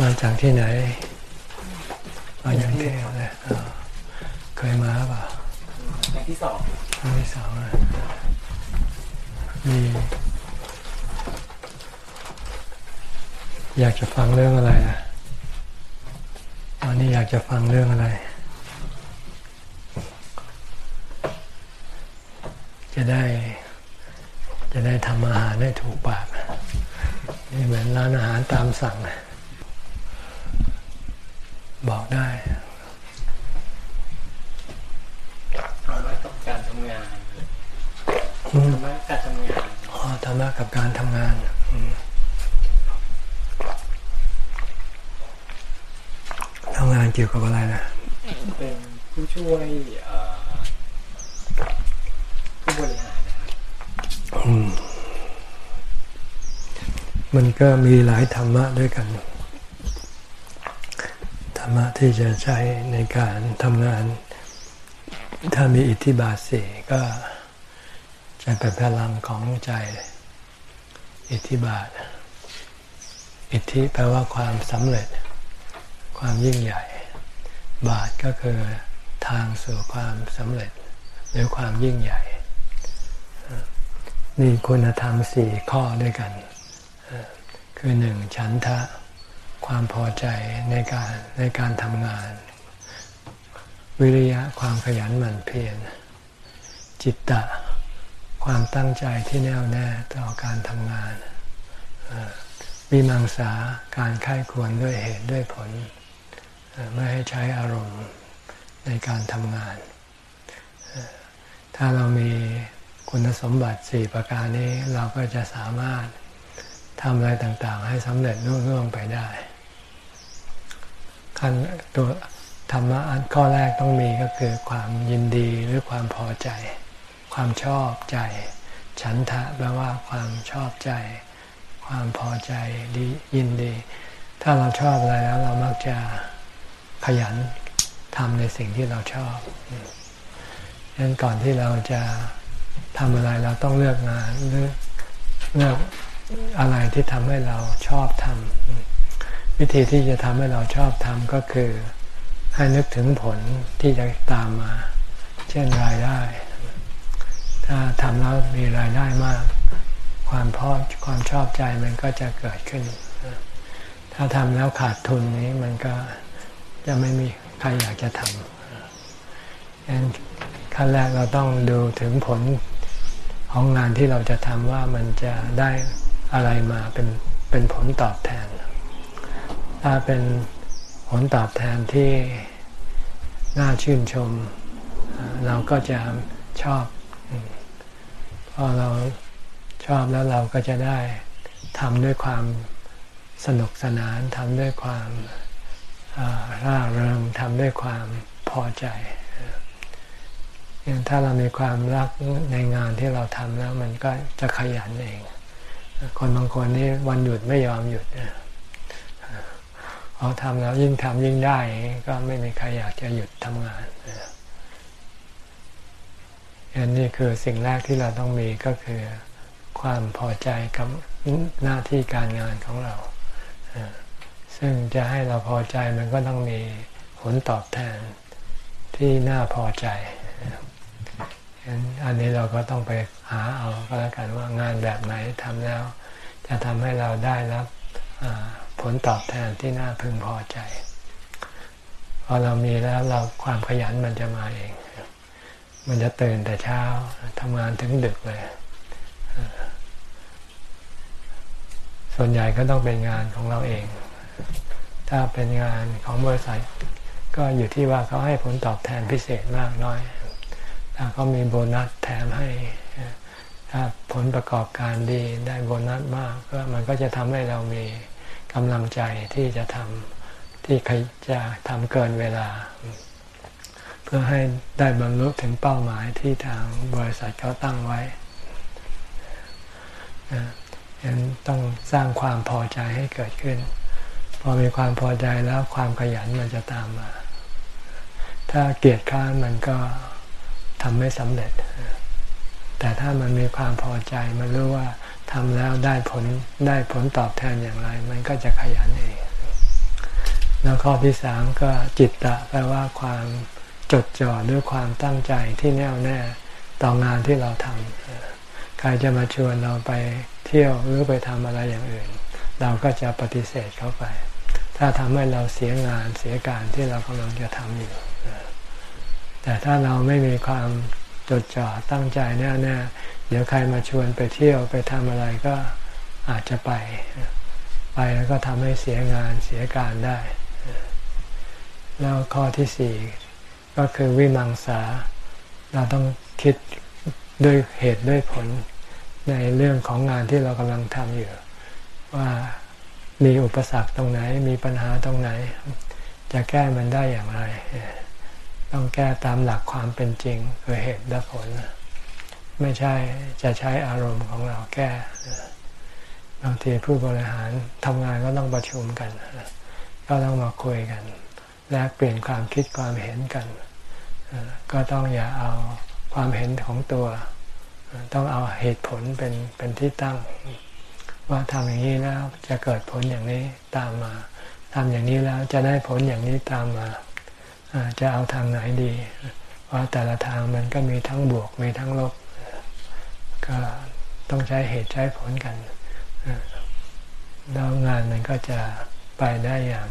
มาจากที่ไหน มาจากที่ไหนเคยมาเปล่าครั้งที่สองครั้งที่สองมีอยากจะฟังเรื่องอะไรอะวันนี้อยากจะฟังเรื่องอะไร จะได้ จะได้ทำอาหารได้ถูกปากนี่เหมือนร้านอาหารตามสั่งบอกได้ธรรมะกับการทำงานธรรมะกับทำงานอ๋อธรรมะกับการทำงานทำงาน เกี่ยวกับอะไรนะเป็นผู้ช่วยผู้บริหารนะครับมันก็มีหลายธรรมะด้วยกัน ธรรมะที่จะใช้ในการทำงาน ถ้ามีอิทธิบาทสี่ก็จะเป็นพลังของใจ อิทธิบาท อิทธิแปลว่าความสำเร็จ ความยิ่งใหญ่ บาทก็คือทางสู่ความสำเร็จหรือความยิ่งใหญ่ นี่คุณธรรมสี่ข้อด้วยกัน คือหนึ่งฉันทะความพอใจในการในการทำงาน วิริยะความขยันหมั่นเพียรจิตตะ ความตั้งใจที่แน่วแน่ต่อการทำงานวิมังสาการไข้ควรด้วยเหตุด้วยผล ไม่ให้ใช้อารมณ์ในการทำงาน ถ้าเรามีคุณสมบัติสี่ประการนี้เราก็จะสามารถทำอะไรต่างๆ ให้สำเร็จรุ่งเรื่องไปได้ขั้นตัวธรรมะอันข้อแรกต้องมีก็คือความยินดีหรือความพอใจ ความชอบใจ ฉันทะแปลว่าความชอบใจ ความพอใจดียินดี ถ้าเราชอบอะไรแล้วเรามักจะ ขยันทำในสิ่งที่เราชอบดังนั้นก่อนที่เราจะทำอะไรเราต้องเลือกงานเลือกเลือกอะไรที่ทำให้เราชอบทำวิธีที่จะทำให้เราชอบทำก็คือให้นึกถึงผลที่จะตามมา เช่นรายได้ ถ้าทำแล้วมีรายได้มาก ความพอความชอบใจมันก็จะเกิดขึ้น ถ้าทำแล้วขาดทุนนี้มันก็ จะไม่มีใครอยากจะทำดังนั้นขั้นแรกเราต้องดูถึงผลของงานที่เราจะทำว่ามันจะได้อะไรมาเป็นเป็นผลตอบแทน ถ้าเป็นผลตอบแทนที่น่าชื่นชม เราก็จะชอบ พอเราชอบแล้วเราก็จะได้ทำด้วยความสนุกสนานทำด้วยความ ร่าเริงทำด้วยความพอใจอย่างถ้าเรามีความรักในงานที่เราทำแล้ว มันก็จะขยันเอง คนบางคนนี่วันหยุดไม่ยอมหยุดพอทำแล้วยิ่งทำยิ่งได้ ก็ไม่มีใครอยากจะหยุดทำงานอันนี้คือสิ่งแรกที่เราต้องมีก็คือความพอใจกับหน้าที่การงานของเรา ซึ่งจะให้เราพอใจมันก็ต้องมีผลตอบแทนที่น่าพอใจอันนี้เราก็ต้องไปหาเอาก็แล้วกันว่างานแบบไหนทำแล้ว จะทำให้เราได้รับผลตอบแทนที่น่าพึงพอใจพอเรามีแล้วเราความขยันมันจะมาเอง มันจะตื่นแต่เช้าทำงานถึงดึกเลย ส่วนใหญ่ก็ต้องเป็นงานของเราเอง ถ้าเป็นงานของบริษัทก็อยู่ที่ว่าเขาให้ผลตอบแทนพิเศษมากน้อย ถ้าเขามีโบนัสแถมให้ ถ้าผลประกอบการดีได้โบนัสมาก ก็มันก็จะทำให้เรามีกำลังใจที่จะทำที่ใครจะทำเกินเวลา เพื่อให้ได้บรรลุถึงเป้าหมายที่ทางบริษัทเขาตั้งไว้ยังต้องสร้างความพอใจให้เกิดขึ้น พอมีความพอใจแล้วความขยันมันจะตามมา ถ้าเกียดค้านมันก็ทำไม่สำเร็จ แต่ถ้ามันมีความพอใจมันรู้ว่าทำแล้วได้ผลได้ผลตอบแทนอย่างไร มันก็จะขยันเอง แล้วข้อที่สามก็จิตตะแปลว่าความจดจ่อด้วยความตั้งใจที่แน่วแน่ต่องานที่เราทำใครจะมาชวนเราไปเที่ยวหรือไปทำอะไรอย่างอื่น เราก็จะปฏิเสธเขาไป ถ้าทำให้เราเสียงานเสียการที่เรากำลังจะทำอยู่ แต่ถ้าเราไม่มีความจดจ่อตั้งใจแน่แน่เดี๋ยวใครมาชวนไปเที่ยวไปทำอะไรก็อาจจะไป ไปแล้วก็ทำให้เสียงานเสียการได้ แล้วข้อที่สี่ก็คือวิมังสา เราต้องคิดด้วยเหตุด้วยผลในเรื่องของงานที่เรากำลังทำอยู่ ว่า มีอุปสรรคตรงไหน มีปัญหาตรงไหน จะแก้มันได้อย่างไร ต้องแก้ตามหลักความเป็นจริงคือเหตุและผล ไม่ใช่จะใช้อารมณ์ของเราแก้ บางทีผู้บริหารทำงานก็ต้องประชุมกัน ก็ต้องมาคุยกัน แลกเปลี่ยนความคิดความเห็นกัน ก็ต้องอย่าเอาความเห็นของตัว ต้องเอาเหตุผลเป็นเป็นที่ตั้ง ว่าทำอย่างนี้แล้วจะเกิดผลอย่างนี้ตามมาทำอย่างนี้แล้วจะได้ผลอย่างนี้ตามมาจะเอาทางไหนดีเพราแต่ละทางมันก็มีทั้งบวกมีทั้งลบ ก็ต้องใช้เหตุใช้ผลกันแล้วงานมันก็จะไปได้อย่าง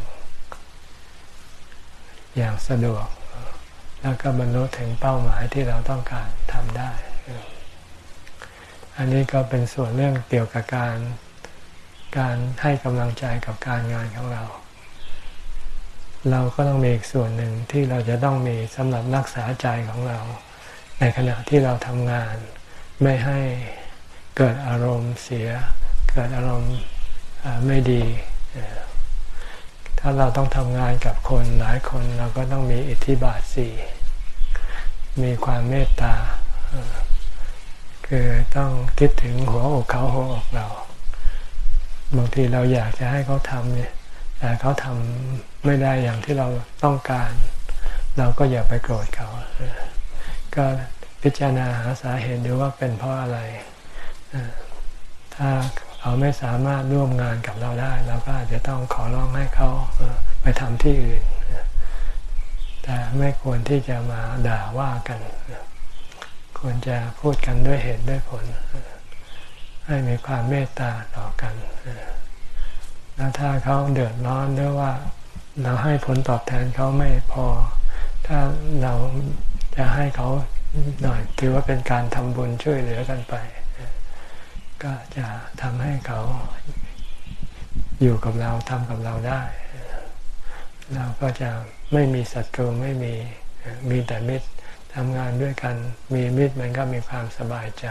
อย่างสะดวก แล้วก็บรรลุถึงเป้าหมายที่เราต้องการทำได้ อันนี้ก็เป็นส่วนเรื่องเกี่ยวกับการการให้กำลังใจกับการงานของเรา เราก็ต้องมีอีกส่วนหนึ่งที่เราจะต้องมีสำหรับรักษาใจของเรา ในขณะที่เราทำงาน ไม่ให้เกิดอารมณ์เสีย เกิดอารมณ์ไม่ดี ถ้าเราต้องทำงานกับคนหลายคนเราก็ต้องมีอิทธิบาทสี่มีความเมตตา คือต้องคิดถึงหัวอกเขาหัวอกเรา บางทีเราอยากจะให้เขาทำเนี่ยแต่เขาทำไม่ได้อย่างที่เราต้องการ เราก็อย่าไปโกรธเขา ก็พิจารณาหาสาเหตุดูว่าเป็นเพราะอะไร ถ้าเขาไม่สามารถร่วมงานกับเราได้ เราก็อาจจะต้องขอร้องให้เขาไปทำที่อื่น แต่ไม่ควรที่จะมาด่าว่ากัน ควรจะพูดกันด้วยเหตุด้วยผล ให้มีความเมตตาต่อกันแล้วถ้าเขาเดือดร้อนหรือว่า เราให้ผลตอบแทนเขาไม่พอ ถ้าเราจะให้เขาหน่อยถือว่าเป็นการทำบุญช่วยเหลือกันไป ก็จะทำให้เขาอยู่กับเราทำกับเราได้ เราก็จะไม่มีศัตรูไม่มีมีแต่มิตร ทำงานด้วยกัน มีมิตรมันก็มีความสบายใจ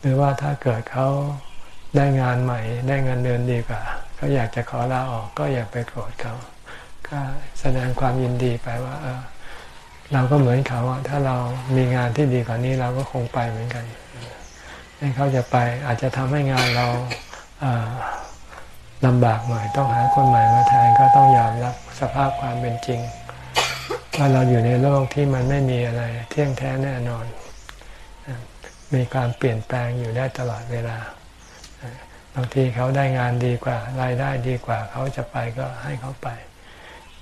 หรือว่าถ้าเกิดเขาได้งานใหม่ ได้งินเดือนดีกว่าเขาอยากจะขอลาออกก็อย่าไปโกรธเขาก็แสดงความยินดีไปว่าเออเราก็เหมือนเขาถ้าเรามีงานที่ดีกว่านี้เราก็คงไปเหมือนกันให้เขาจะไปอาจจะทำให้งานเราลำบากหน่อยต้องหาคนใหม่มาแทนก็ต้องยอมรับสภาพความเป็นจริง ว่าเราอยู่ในโลกที่มันไม่มีอะไร เที่ยงแท้แน่นอน มีการเปลี่ยนแปลงอยู่ได้ตลอดเวลา บางทีเขาได้งานดีกว่า รายได้ดีกว่า เขาจะไปก็ให้เขาไป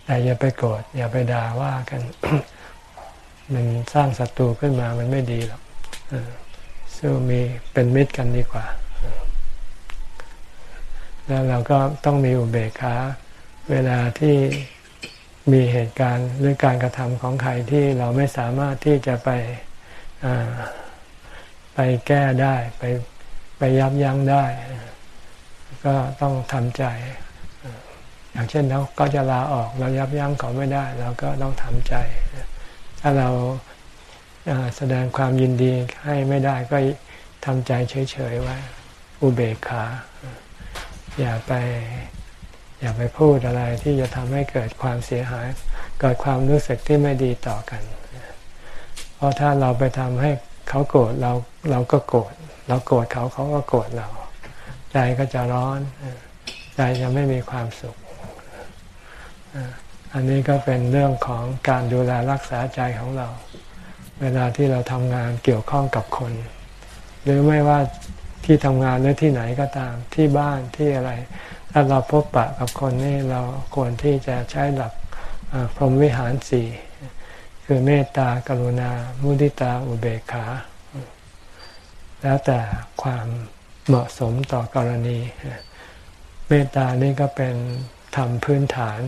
แต่อย่าไปโกรธอย่าไปด่าว่ากัน มันสร้างศัตรูขึ้นมามันไม่ดีหรอกสู้มีเป็นมิตรกันดีกว่า แล้วเราก็ต้องมีอุเบกขาเวลาที่ มีเหตุการณ์หรือการกระทำของใครที่เราไม่สามารถที่จะไปไปแก้ได้ไปไปยับยั้งได้ ก็ต้องทำใจ อย่างเช่นเราก็จะลาออกเรายับยั้งเขาไม่ได้ เราก็ต้องทำใจ ถ้าเราแสดงความยินดีให้ไม่ได้ก็ทำใจเฉยๆไว้ อุเบกขา อย่าไป อย่าไปพูดอะไรที่จะทำให้เกิดความเสียหาย เกิดความรู้สึกที่ไม่ดีต่อกัน เพราะถ้าเราไปทำให้เขาโกรธเราเราก็โกรธเราโกรธเขาเขาก็โกรธเรา ใจก็จะร้อนใจจะไม่มีความสุข อันนี้ก็เป็นเรื่องของการดูแลรักษาใจของเรา เวลาที่เราทำงานเกี่ยวข้องกับคน หรือไม่ว่าที่ทำงานหรือที่ไหนก็ตามที่บ้านที่อะไร ถ้าเราพบปะกับคนนี่เราควรที่จะใช้หลักพรหมวิหารสี่คือเมตตากรุณา มุทิตาอุเบกขา แล้วแต่ความเหมาะสมต่อกรณี เมตตานี่ก็เป็นธรรมพื้นฐาน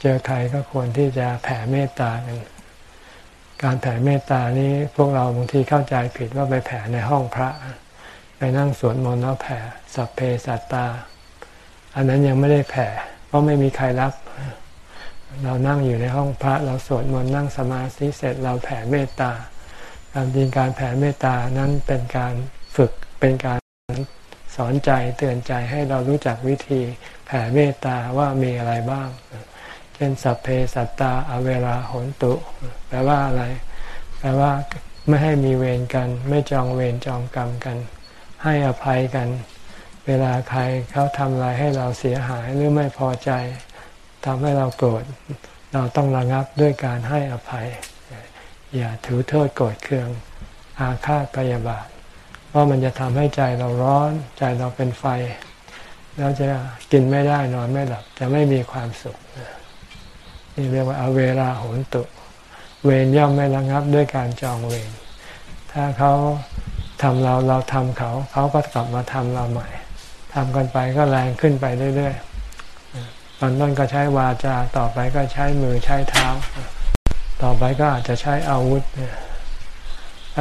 เจอใครก็ควรที่จะแผ่เมตตากันการแผ่เมตตานี้พวกเราบางทีเข้าใจผิดว่าไปแผ่ในห้องพระ ไปนั่งสวดมนต์แล้วแผ่สัพเพสัตตา อันนั้นยังไม่ได้แผ่ เพราะไม่มีใครรับ เรานั่งอยู่ในห้องพระ เราสวดมนต์นั่งสมาธิเสร็จเราแผ่เมตตาการจริงการแผ่เมตตานั้นเป็นการฝึกเป็นการสอนใจเตือนใจให้เรารู้จักวิธีแผ่เมตตาว่ามีอะไรบ้าง เช่นสัพเพสัตตาอเวราหนตุ แปลว่าอะไร แปลว่าไม่ให้มีเวรกัน ไม่จองเวรจองกรรมกัน ให้อภัยกัน เวลาใครเขาทำอะไรให้เราเสียหายหรือไม่พอใจทำให้เราโกรธเราต้องระงับด้วยการให้อภัย อย่าถือโทษโกรธเคือง อาฆาตพยาบาทเพราะมันจะทำให้ใจเราร้อนใจเราเป็นไฟ แล้วจะกินไม่ได้นอนไม่หลับ จะไม่มีความสุข นี่เรียกว่าอเวราโหนตุ เวรย่อมไม่ระงับด้วยการจองเวรถ้าเขาทำเราเราทำเขา เขาก็กลับมาทำเราใหม่ ทำกันไปก็แรงขึ้นไปเรื่อยๆ ตอนต้นก็ใช้วาจา ต่อไปก็ใช้มือใช้เท้า ต่อไปก็อาจจะใช้อาวุธเนี่ย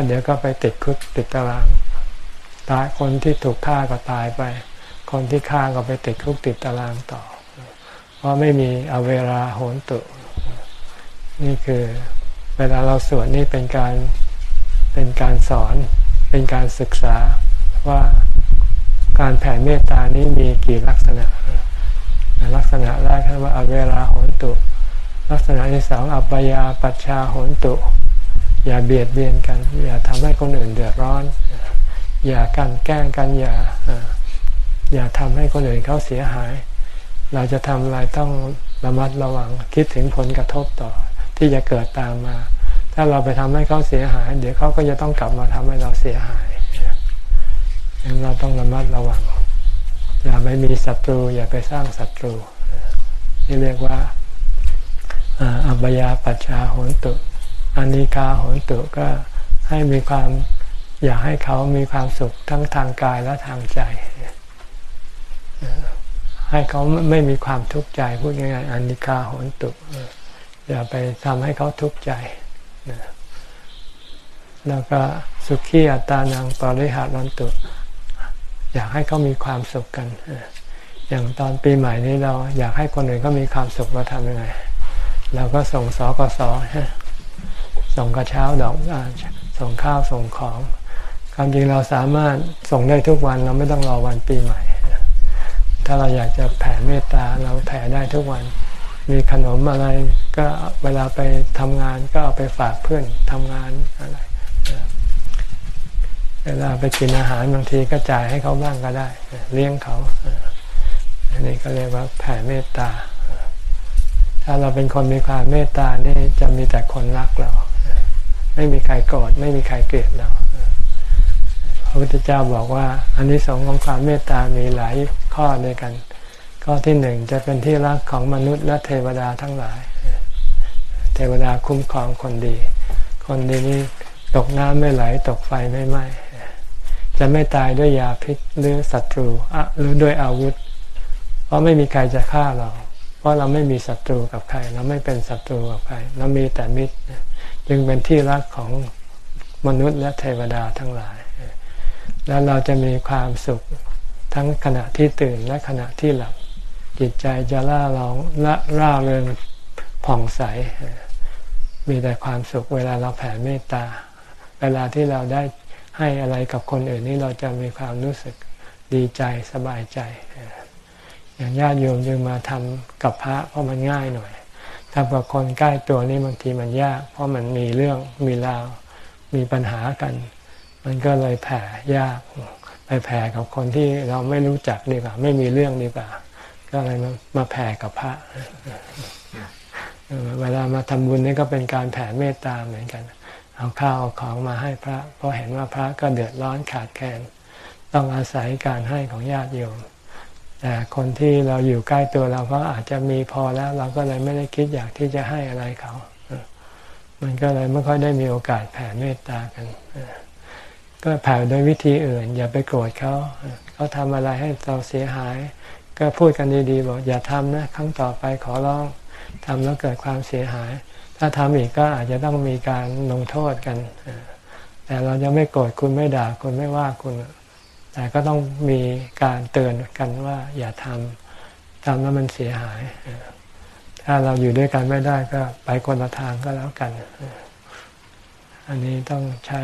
เดี๋ยวก็ไปติดคุกติดตาราง ตายคนที่ถูกฆ่าก็ตายไป คนที่ฆ่าก็ไปติดคุกติดตารางต่อ เพราะไม่มีอเวราโหนตุ นี่คือเวลาเราสวดนี่เป็นการเป็นการสอนเป็นการศึกษาว่า การแผ่เมตตานี้มีกี่ลักษณะ ลักษณะแรกคือว่าอเวราโหนตุ ลักษณะที่สองอัปยาปัชชาโหนตุ อย่าเบียดเบียนกัน อย่าทำให้คนอื่นเดือดร้อน อย่ากันแกล้งกันอย่าอย่าทำให้คนอื่นเขาเสียหาย เราจะทำอะไรต้องระมัดระวังคิดถึงผลกระทบต่อ ที่จะเกิดตามมา ถ้าเราไปทำให้เขาเสียหาย เดี๋ยวเขาก็จะต้องกลับมาทำให้เราเสียหาย เราต้องระมัดระวัง อย่าไปมีศัตรู อย่าไปสร้างศัตรูนี่เรียกว่าอัปยาปัชชาโหนตุอานิกาโหนตุก็ให้มีความอยากให้เขามีความสุขทั้งทางกายและทางใจ ให้เขาไม่มีความทุกข์ใจพูดง่ายๆอนิกาโหนตุอย่าไปทำให้เขาทุกข์ใจแล้วก็สุขีอัตานังปริหารันตุ อยากให้เขามีความสุขกัน อย่างตอนปีใหม่นี้เราอยากให้คนอื่นเขามีความสุขเราทำยังไง เราก็ส่งสอกสส่งกระเช้าดอกส่งข้าวส่งของความจริงเราสามารถส่งได้ทุกวันเราไม่ต้องรอวันปีใหม่ ถ้าเราอยากจะแผ่เมตตาเราแผ่ได้ทุกวัน มีขนมอะไรก็เวลาไปทำงานก็เอาไปฝากเพื่อนทำงานอะไร เวลาไปกินอาหารบางทีก็จ่ายให้เขาบ้างก็ได้ เลี้ยงเขาอันนี้ก็เรียกว่าแผ่เมตตา ถ้าเราเป็นคนมีความเมตตานี่จะมีแต่คนรักเรา ไม่มีใครโกรธไม่มีใครเกลียดเราพระพุทธเจ้าบอกว่าอันนี้สองของความเมตตามีหลายข้อด้วยกัน ข้อที่หนึ่งจะเป็นที่รักของมนุษย์และเทวดาทั้งหลาย เทวดาคุ้มครองคนดี คนดีนี้ตกน้ำไม่ไหลตกไฟไม่ไหม้ จะไม่ตายด้วยยาพิษหรือศัตรูหรือด้วยอาวุธ เพราะไม่มีใครจะฆ่าเรา เพราะเราไม่มีศัตรูกับใคร เราไม่เป็นศัตรูกับใคร เรามีแต่มิตร จึงเป็นที่รักของมนุษย์และเทวดาทั้งหลาย แล้วเราจะมีความสุขทั้งขณะที่ตื่นและขณะที่หลับ จิตใจจะล่าร้องละร่าเริงผ่องใส มีแต่ความสุขเวลาเราแผ่เมตตา เวลาที่เราได้ ให้อะไรกับคนอื่นนี่เราจะมีความรู้สึกดีใจสบายใจ อย่างญาติโยมจึงมาทำกับพระเพราะมันง่ายหน่อยทำกับคนใกล้ตัวนี่บางทีมันยาก เพราะมันมีเรื่องมีราว มีปัญหากัน มันก็เลยแผ่ยากไปแผ่กับคนที่เราไม่รู้จักดีกว่า ไม่มีเรื่องดีกว่า ก็เลยมามาแผ่กับพระเวลามาทำบุญนี่ก็เป็นการแผ่เมตตาเหมือนกัน เอาข้าวเอาของมาให้พระ เพราะเห็นว่าพระก็เดือดร้อนขาดแคลนต้องอาศัยการให้ของญาติโยมแต่คนที่เราอยู่ใกล้ตัวเราก็อาจจะมีพอแล้ว เราก็เลยไม่ได้คิดอยากที่จะให้อะไรเขา มันก็เลยไม่ค่อยได้มีโอกาสแผ่เมตตากันก็แผ่โดยวิธีอื่น อย่าไปโกรธเขาเขาทำอะไรให้เราเสียหาย ก็พูดกันดีๆบอกอย่าทำนะครั้งต่อไปขอร้องทำแล้วเกิดความเสียหาย ถ้าทำอีกก็อาจจะต้องมีการลงโทษกัน แต่เราจะไม่โกรธคุณไม่ด่าคุณไม่ว่าคุณ แต่ก็ต้องมีการเตือนกันว่า อย่าทำทำแล้วมันเสียหาย ถ้าเราอยู่ด้วยกันไม่ได้ก็ไปคนละทางก็แล้วกัน อันนี้ต้องใช้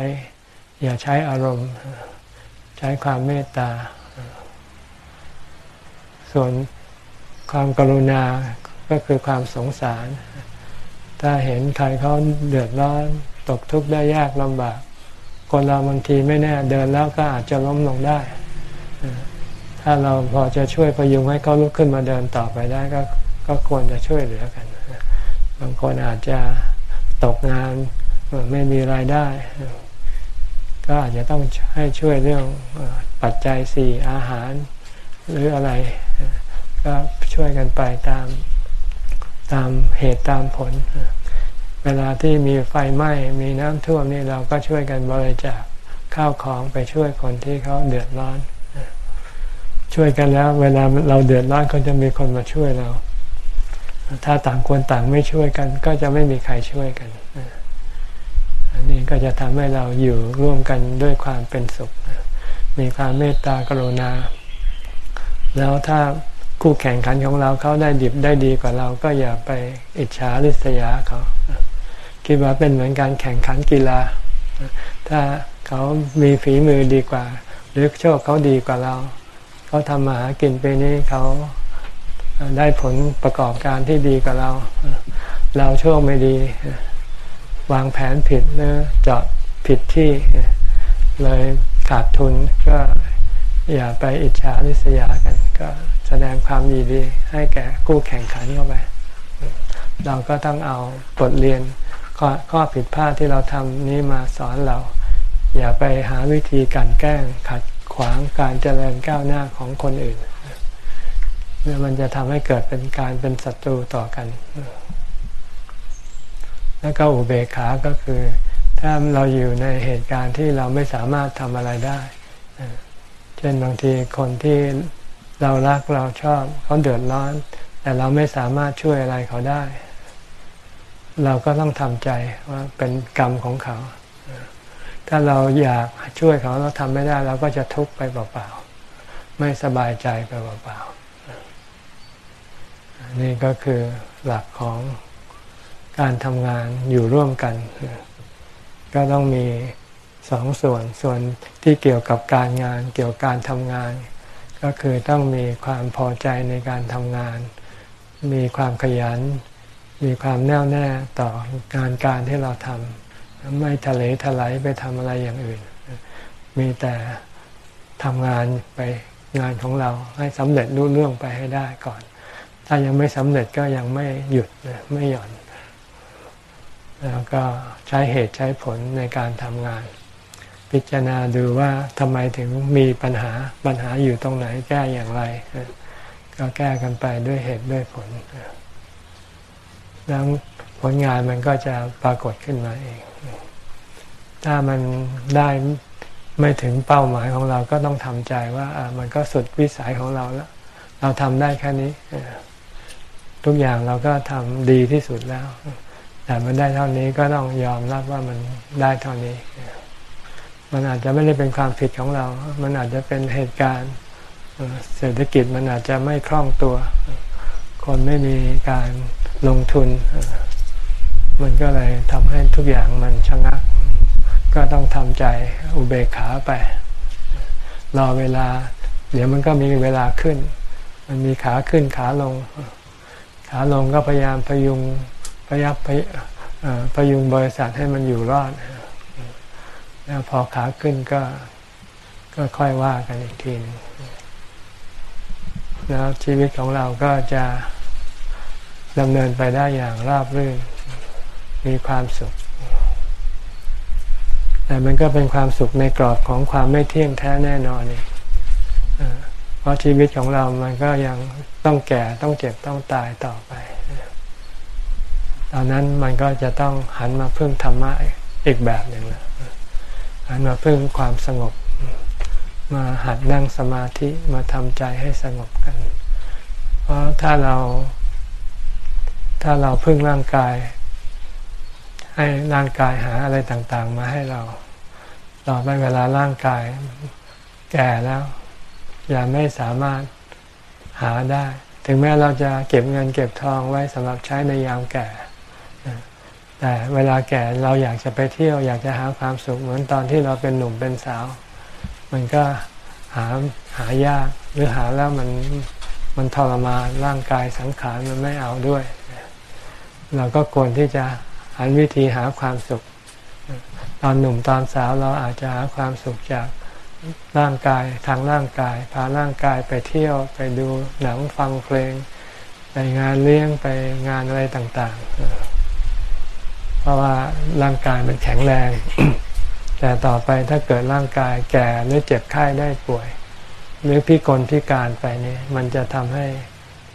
อย่าใช้อารมณ์ ใช้ความเมตตา ส่วนความกรุณาก็คือความสงสาร ถ้าเห็นใครเขาเดือดร้อนตกทุกข์ได้ยากลำบาก คนเราบางทีไม่แน่เดินแล้วก็อาจจะล้มลงได้ ถ้าเราพอจะช่วยพยุงให้เขาลุกขึ้นมาเดินต่อไปได้ก็ก็ควรจะช่วยเหลือกัน บางคนอาจจะตกงานไม่มีรายได้ ก็อาจจะต้องให้ช่วยเรื่องปัจจัยสี่อาหารหรืออะไร ก็ช่วยกันไปตาม ตามเหตุตามผล เวลาที่มีไฟไหม้มีน้ำท่วมนี่เราก็ช่วยกันบริจาคข้าวของไปช่วยคนที่เขาเดือดร้อน ช่วยกันแล้ว เวลาเราเดือดร้อนก็จะมีคนมาช่วยเรา ถ้าต่างคนต่างไม่ช่วยกัน ก็จะไม่มีใครช่วยกันอันนี้ก็จะทำให้เราอยู่ร่วมกันด้วยความเป็นสุข มีความเมตตากรุณา แล้วถ้า คู่แข่งขันของเราเขาได้ดิบได้ดีกว่าเราก็อย่าไปอิจฉาริษยาเขา คิดว่าเป็นเหมือนการแข่งขันกีฬา ถ้าเขามีฝีมือดีกว่า หรือโชคเขาดีกว่าเรา เขาทำมาหากินไปนี้เขาได้ผลประกอบการที่ดีกว่าเรา เราโชคไม่ดี วางแผนผิดหรือเจาะผิดที่เลยขาดทุนก็ อย่าไปอิจฉาริษยากัน ก็แสดงความยินดีให้แก่กู้แข่งขันเข้าไป เราก็ต้องเอาบทเรียนข้อข้อผิดพลาดที่เราทำนี้มาสอนเรา อย่าไปหาวิธีการแกล้งขัดขวางการเจริญก้าวหน้าของคนอื่นเนี่ยมันจะทำให้เกิดเป็นการเป็นศัตรูต่อกัน แล้วก็อุเบกขาก็คือ ถ้าเราอยู่ในเหตุการณ์ที่เราไม่สามารถทำอะไรได้ เช่นบางทีคนที่เรารักเราชอบเขาเดือดร้อน แต่เราไม่สามารถช่วยอะไรเขาได้ เราก็ต้องทำใจว่าเป็นกรรมของเขา ถ้าเราอยากช่วยเขาเราทำไม่ได้ เราก็จะทุกข์ไปเปล่าๆไม่สบายใจไปเปล่าๆนี่ก็คือหลักของการทำงานอยู่ร่วมกัน ก็ต้องมี สองส่วนส่วนที่เกี่ยวกับการงานเกี่ยวกับการทำงาน ก็คือต้องมีความพอใจในการทำงาน มีความขยัน มีความแน่วแน่ต่องานการที่เราทำไม่ทะเลทลายไปทำอะไรอย่างอื่น มีแต่ทำงานไปงานของเราให้สำเร็จรุ่เรื่องไปให้ได้ก่อน ถ้ายังไม่สำเร็จก็ยังไม่หยุดไม่หย่อน แล้วก็ใช้เหตุใช้ผลในการทำงาน พิจารณาดูว่าทำไมถึงมีปัญหาปัญหาอยู่ตรงไหนแก้อย่างไร ก็แก้กันไปด้วยเหตุด้วยผลแล้วผลงานมันก็จะปรากฏขึ้นมาเอง ถ้ามันได้ไม่ถึงเป้าหมายของเราก็ต้องทำใจว่ามันก็สุดวิสัยของเราแล้ว เราทำได้แค่นี้ทุกอย่างเราก็ทำดีที่สุดแล้ว แต่มันได้เท่านี้ก็ต้องยอมรับว่ามันได้เท่านี้ มันอาจจะไม่ได้เป็นความผิดของเรา มันอาจจะเป็นเหตุการณ์เศรษฐกิจมันอาจจะไม่คล่องตัว คนไม่มีการลงทุน มันก็เลยทำให้ทุกอย่างมันชะงัก ก็ต้องทำใจอุเบกขาไป รอเวลา เดี๋ยวมันก็มีเวลาขึ้น มันมีขาขึ้นขาลง ขาลงก็พยายามพยุงพยับพยุงบริษัทให้มันอยู่รอด แล้วพอขาขึ้นก็ก็ค่อยว่ากันอีกทีนึงแล้วชีวิตของเราก็จะดำเนินไปได้อย่างราบรื่น มีความสุข แต่มันก็เป็นความสุขในกรอบของความไม่เที่ยงแท้แน่นอนนี่เพราะชีวิตของเรามันก็ยังต้องแก่ต้องเจ็บต้องตายต่อไป ตอนนั้นมันก็จะต้องหันมาพึ่งธรรมะอีกแบบหนึ่งละ หันมาพึ่งความสงบ มาหัดนั่งสมาธิมาทำใจให้สงบกัน เพราะถ้าเรา ถ้าเราพึ่งร่างกาย ให้ร่างกายหาอะไรต่างๆ มาให้เราต่อไปเวลาร่างกายแก่แล้วอย่าไม่สามารถหาได้ ถึงแม้เราจะเก็บเงินเก็บทองไว้สำหรับใช้ในยามแก่ แต่เวลาแก่เราอยากจะไปเที่ยว อยากจะหาความสุขเหมือนตอนที่เราเป็นหนุ่มเป็นสาว มันก็หาหายากหรือหาแล้วมันมันทรมานร่างกายสังขารมันไม่เอาด้วย เราก็ควรที่จะหันวิธีหาความสุข ตอนหนุ่มตอนสาวเราอาจจะหาความสุขจากร่างกายทางร่างกาย พาร่างกายไปเที่ยวไปดูหนังฟังเพลง ไปงานเลี้ยงไปงานอะไรต่าง ๆ เพราะว่าร่างกายมันแข็งแรง แต่ต่อไปถ้าเกิดร่างกายแก่หรือเจ็บไข้ได้ป่วย หรือพิกลพิการไปนี่มันจะทำให้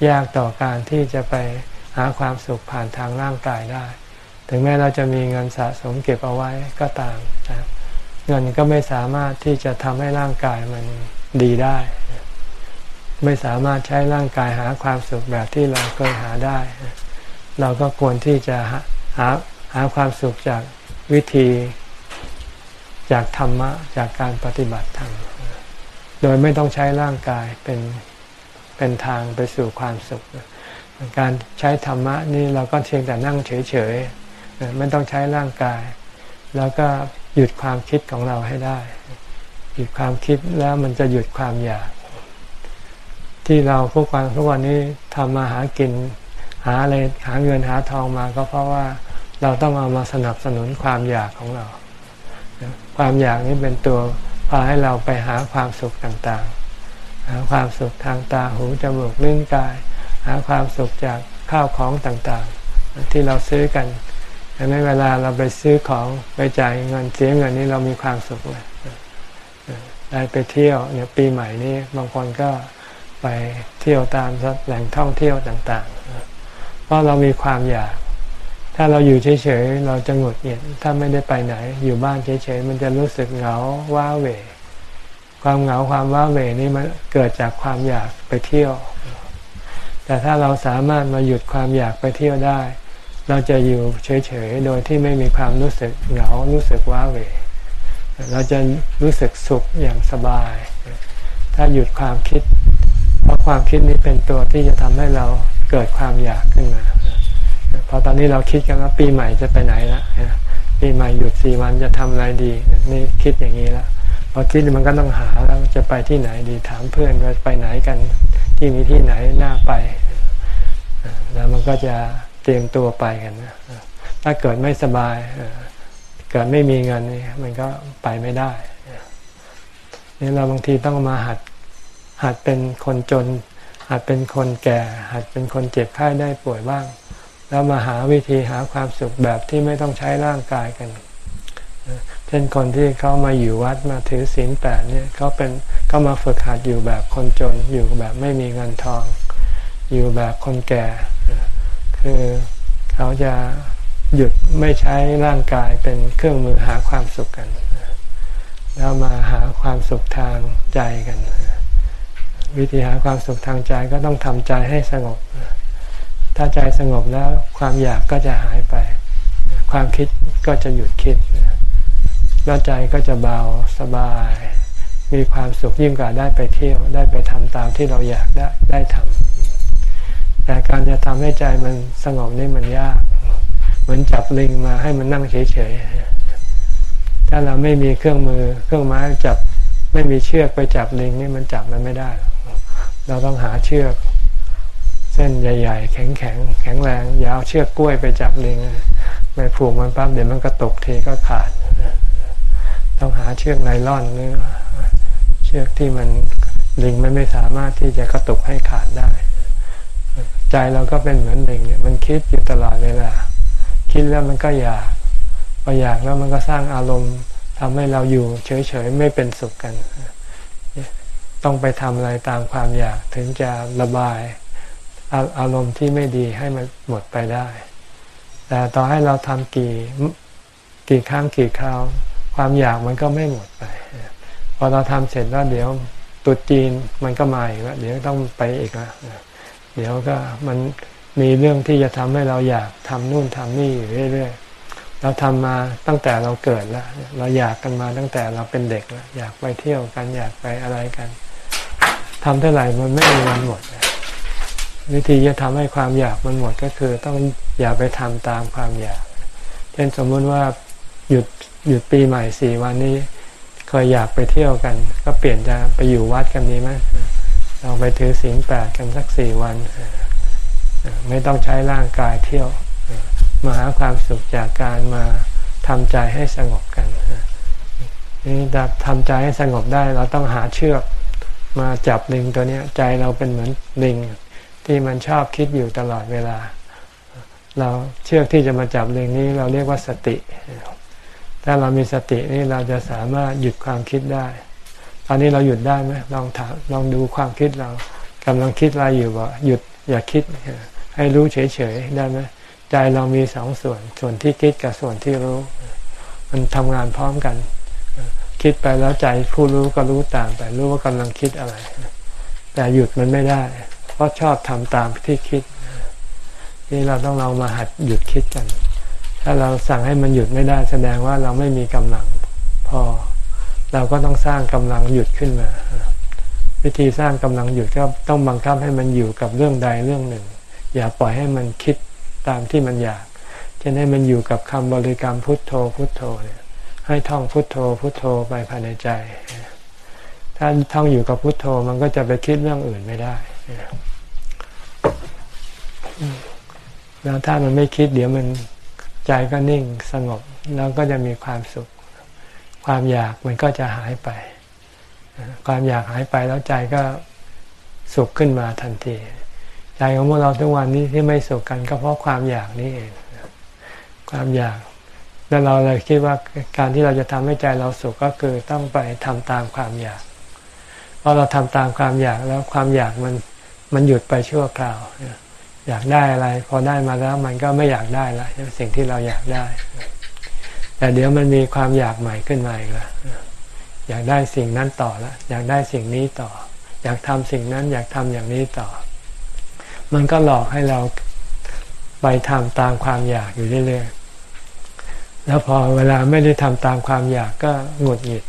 ยากต่อการที่จะไปหาความสุขผ่านทางร่างกายได้ ถึงแม้เราจะมีเงินสะสมเก็บเอาไว้ก็ตามนะเงินก็ไม่สามารถที่จะทำให้ร่างกายมันดีได้ ไม่สามารถใช้ร่างกายหาความสุขแบบที่เราเคยหาได้ เราก็ควรที่จะหา หาความสุขจากวิธีจากธรรมะ จากการปฏิบัติธรรม โดยไม่ต้องใช้ร่างกายเป็นเป็นทางไปสู่ความสุข การใช้ธรรมะนี่เราก็เพียงแต่นั่งเฉยๆ ไม่ต้องใช้ร่างกาย แล้วก็หยุดความคิดของเราให้ได้ หยุดความคิดแล้วมันจะหยุดความอยาก ที่เราพวกวันทุกวันนี้ทำมาหากินหาอะไรหาเงินหาทองมาก็เพราะว่า เราต้องเอามาสนับสนุนความอยากของเรา ความอยากนี้เป็นตัวพาให้เราไปหาความสุขต่างๆ หาความสุขทางตาหูจมูกลิ้นกาย หาความสุขจากข้าวของต่างๆ ที่เราซื้อกันดังนั้นเวลาเราไปซื้อของไปจ่ายเงินเสียเงินนี้เรามีความสุขเลยได้ไปเที่ยวเนี่ยปีใหม่นี้บางคนก็ไปเที่ยวตามแหล่งท่องเที่ยวต่างๆ เพราะเรามีความอยาก ถ้าเราอยู่เฉยๆ เราจะหงุดหงิดถ้าไม่ได้ไปไหน อยู่บ้านเฉยๆ มันจะรู้สึกเหงาว้าเหวความเหงาความว้าเหวนี้มันเกิดจากความอยากไปเที่ยว แต่ถ้าเราสามารถมาหยุดความอยากไปเที่ยวได้ เราจะอยู่เฉยๆ โดยที่ไม่มีความรู้สึกเหงารู้สึกว้าเหวเราจะรู้สึกสุขอย่างสบาย ถ้าหยุดความคิด เพราะความคิดนี้เป็นตัวที่จะทำให้เราเกิดความอยากขึ้นมา พอตอนนี้เราคิดกันว่าปีใหม่จะไปไหนละปีใหม่หยุดสี่วันจะทำอะไรดี นี่คิดอย่างนี้ล้วพอคิดมันก็ต้องหาแล้วจะไปที่ไหนดีถามเพื่อนว่าไปไหนกัน ที่มีที่ไหนน่าไป แล้วมันก็จะเตรียมตัวไปกันนะถ้าเกิดไม่สบายเกิดไม่มีเงินนี่มันก็ไปไม่ได้นี่เราบางทีต้องมาหัดหัดเป็นคนจน หัดเป็นคนแก่ หัดเป็นคนเจ็บไข้ได้ป่วยบ้าง แล้วมาหาวิธีหาความสุขแบบที่ไม่ต้องใช้ร่างกายกันเช่นคนที่เขามาอยู่วัดมาถือศีลแปดเนี่ยเขาเป็นเขามาฝึกหัดอยู่แบบคนจนอยู่แบบไม่มีเงินทอง อยู่แบบคนแก่ คือเขาจะหยุดไม่ใช้ร่างกายเป็นเครื่องมือหาความสุขกัน แล้วมาหาความสุขทางใจกัน วิธีหาความสุขทางใจก็ต้องทำใจให้สงบ ถ้าใจสงบแล้วความอยากก็จะหายไป ความคิดก็จะหยุดคิด แล้วใจก็จะเบาสบาย มีความสุขยิ่งกว่าได้ไปเที่ยว ได้ไปทำตามที่เราอยากได้ได้ทำแต่การจะทำให้ใจมันสงบนี่มันยาก เหมือนจับลิงมาให้มันนั่งเฉยๆ ถ้าเราไม่มีเครื่องมือเครื่องไม้จับไม่มีเชือกไปจับลิงนี่มันจับมันไม่ได้ เราต้องหาเชือก เส้นใหญ่ ๆ แข็งแข็งแข็งแรงอย่าเอาเชือกกล้วยไปจับลิงไปผูกมันปั๊บเดี๋ยวมันก็ตกทีก็ขาด ต้องหาเชือกไนล่อนหรือเชือกที่มันลิงมันไม่สามารถที่จะกระตุกให้ขาดได้ ใจเราก็เป็นเหมือนเด็กเนี่ยมันคิดอยู่ตลอดเวลา คิดแล้วมันก็อยากพออยากแล้วมันก็สร้างอารมณ์ทำให้เราอยู่เฉยๆไม่เป็นสุขกัน ต้องไปทำอะไรตามความอยากถึงจะระบาย อารมณ์ที่ไม่ดีให้มันหมดไปได้ แต่ต่อให้เราทำกี่กี่ครั้งกี่คราว ความอยากมันก็ไม่หมดไป พอเราทำเสร็จแล้วเดี๋ยวตุดจีนมันก็มาอีกแล้วเดี๋ยวต้องไปอีกแล้วเดี๋ยวก็มันมีเรื่องที่จะทำให้เราอยากทำนู่นทำนี่อยู่เรื่อยๆเราทำมาตั้งแต่เราเกิดแล้วเราอยากกันมาตั้งแต่เราเป็นเด็กแล้วอยากไปเที่ยวกันอยากไปอะไรกันทำเท่าไหร่มันไม่มีวันหมด วิธีจะทำให้ความอยากมันหมดก็คือ ต้องอย่าไปทำตามความอยาก เช่นสมมติว่าหยุดหยุดปีใหม่สี่วันนี้เคยอยากไปเที่ยวกัน ก็เปลี่ยนจะไปอยู่วัดกันดีไหมเราไปถือศีลแปดกันสักสี่วันไม่ต้องใช้ร่างกายเที่ยวมาหาความสุขจากการมาทำใจให้สงบกันนี่จะทำใจให้สงบได้ เราต้องหาเชือกมาจับลิงตัวนี้ใจเราเป็นเหมือนลิง ที่มันชอบคิดอยู่ตลอดเวลา เราเชือกที่จะมาจับลิงนี้เราเรียกว่าสติ ถ้าเรามีสตินี่เราจะสามารถหยุดความคิดได้ ตอนนี้เราหยุดได้ไหมลองถามลองดูความคิดเรากำลังคิดอะไรอยู่บ่หยุดอย่าคิด ให้รู้เฉยๆได้ไหมใจเรามีสองส่วน ส่วนที่คิดกับส่วนที่รู้ มันทำงานพร้อมกัน คิดไปแล้วใจผู้รู้ก็รู้ตามไปรู้ว่ากำลังคิดอะไร แต่หยุดมันไม่ได้ เพราะชอบทำตามที่คิดนี่เราต้องลองมาหัดหยุดคิดกัน ถ้าเราสั่งให้มันหยุดไม่ได้แสดงว่าเราไม่มีกำลัง พอเราก็ต้องสร้างกำลังหยุดขึ้นมา วิธีสร้างกำลังหยุดก็ต้องบังคับให้มันอยู่กับเรื่องใดเรื่องหนึ่ง อย่าปล่อยให้มันคิดตามที่มันอยากจะให้มันอยู่กับคำบริกรรมพุทโธพุทโธเนี่ยให้ท่องพุทโธพุทโธไปภายในใจ ถ้าท่องอยู่กับพุทโธมันก็จะไปคิดเรื่องอื่นไม่ได้ แล้วถ้ามันไม่คิดเดี๋ยวมันใจก็นิ่งสงบ แล้วก็จะมีความสุข ความอยากมันก็จะหายไป ความอยากหายไปแล้วใจก็สุขขึ้นมาทันที ใจของพวกเราทุกวันนี้ที่ไม่สุขกันก็เพราะความอยากนี่เอง ความอยากแล้วเราเลยคิดว่าการที่เราจะทำให้ใจเราสุขก็คือต้องไปทำตามความอยากพอเราทำตามความอยากแล้วความอยากมัน มันหยุดไปชั่วคราว อยากได้อะไร พอได้มาแล้วมันก็ไม่อยากได้ละสิ่งที่เราอยากได้ แต่เดี๋ยวมันมีความอยากใหม่ขึ้นมาอีกล้วอยากได้สิ่งนั้นต่อแล้วอยากได้สิ่งนี้ต่อ อยากทำสิ่งนั้น อยากทำอย่างนี้ต่อ มันก็หลอกให้เราไปทำตามความอยากอยู่เรื่อยๆ แล้วพอเวลาไม่ได้ทำตามความอยากก็หงุดหงิด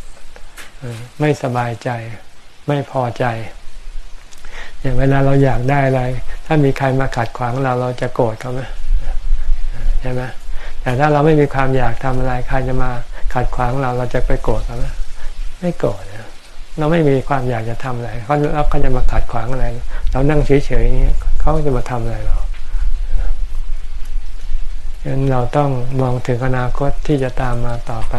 ไม่สบายใจ ไม่พอใจ อย่างเวลาเราอยากได้อะไร ถ้ามีใครมาขัดขวางเราเราจะโกรธเขาไหมใช่ไหมแต่ถ้าเราไม่มีความอยากทำอะไรใครจะมาขัดขวางเราเราจะไปโกรธเขาไหมไม่โกรธเราไม่มีความอยากจะทำอะไรเขาแล้วเขาจะมาขัดขวางอะไร เรานั่งเฉยๆอย่างนี้เขาจะมาทำอะไรเราฉะนั้นเราต้องมองถึงอนาคตที่จะตามมาต่อไป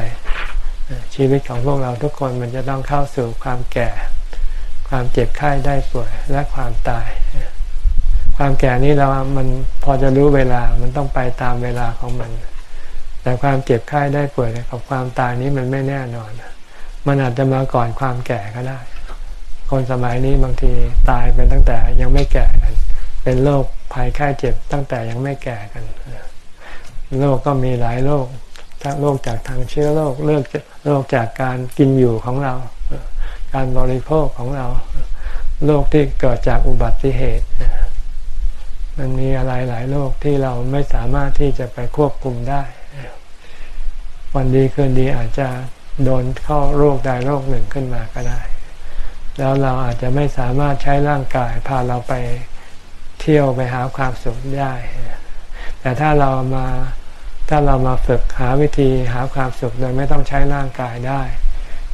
ชีวิตของพวกเราทุกคนมันจะต้องเข้าสู่ความแก่ ความเจ็บไข้ได้ป่วยและความตาย ความแก่นี้เรา มันพอจะรู้เวลา มันต้องไปตามเวลาของมัน แต่ความเจ็บไข้ได้ป่วยกับความตายนี้มันไม่แน่นอน มันอาจจะมาก่อนความแก่ก็ได้ คนสมัยนี้บางทีตายไปตั้งแต่ยังไม่แก่กัน เป็นโรคภัยไข้เจ็บตั้งแต่ยังไม่แก่กัน โรคก็มีหลายโรคทั้งโรคจากทางเชื้อโรคเลือกโรคจากการกินอยู่ของเรา การบริโภคของเรา โรคที่เกิดจากอุบัติเหตุ มันมีอะไรหลายโรคที่เราไม่สามารถที่จะไปควบคุมได้ วันดีคืนดีอาจจะโดนเข้าโรคใดโรคหนึ่งขึ้นมาก็ได้ แล้วเราอาจจะไม่สามารถใช้ร่างกาย พาเราไปเที่ยวไปหาความสุขได้ แต่ถ้าเรามาถ้าเรามาฝึกหาวิธีหาความสุขโดยไม่ต้องใช้ร่างกายได้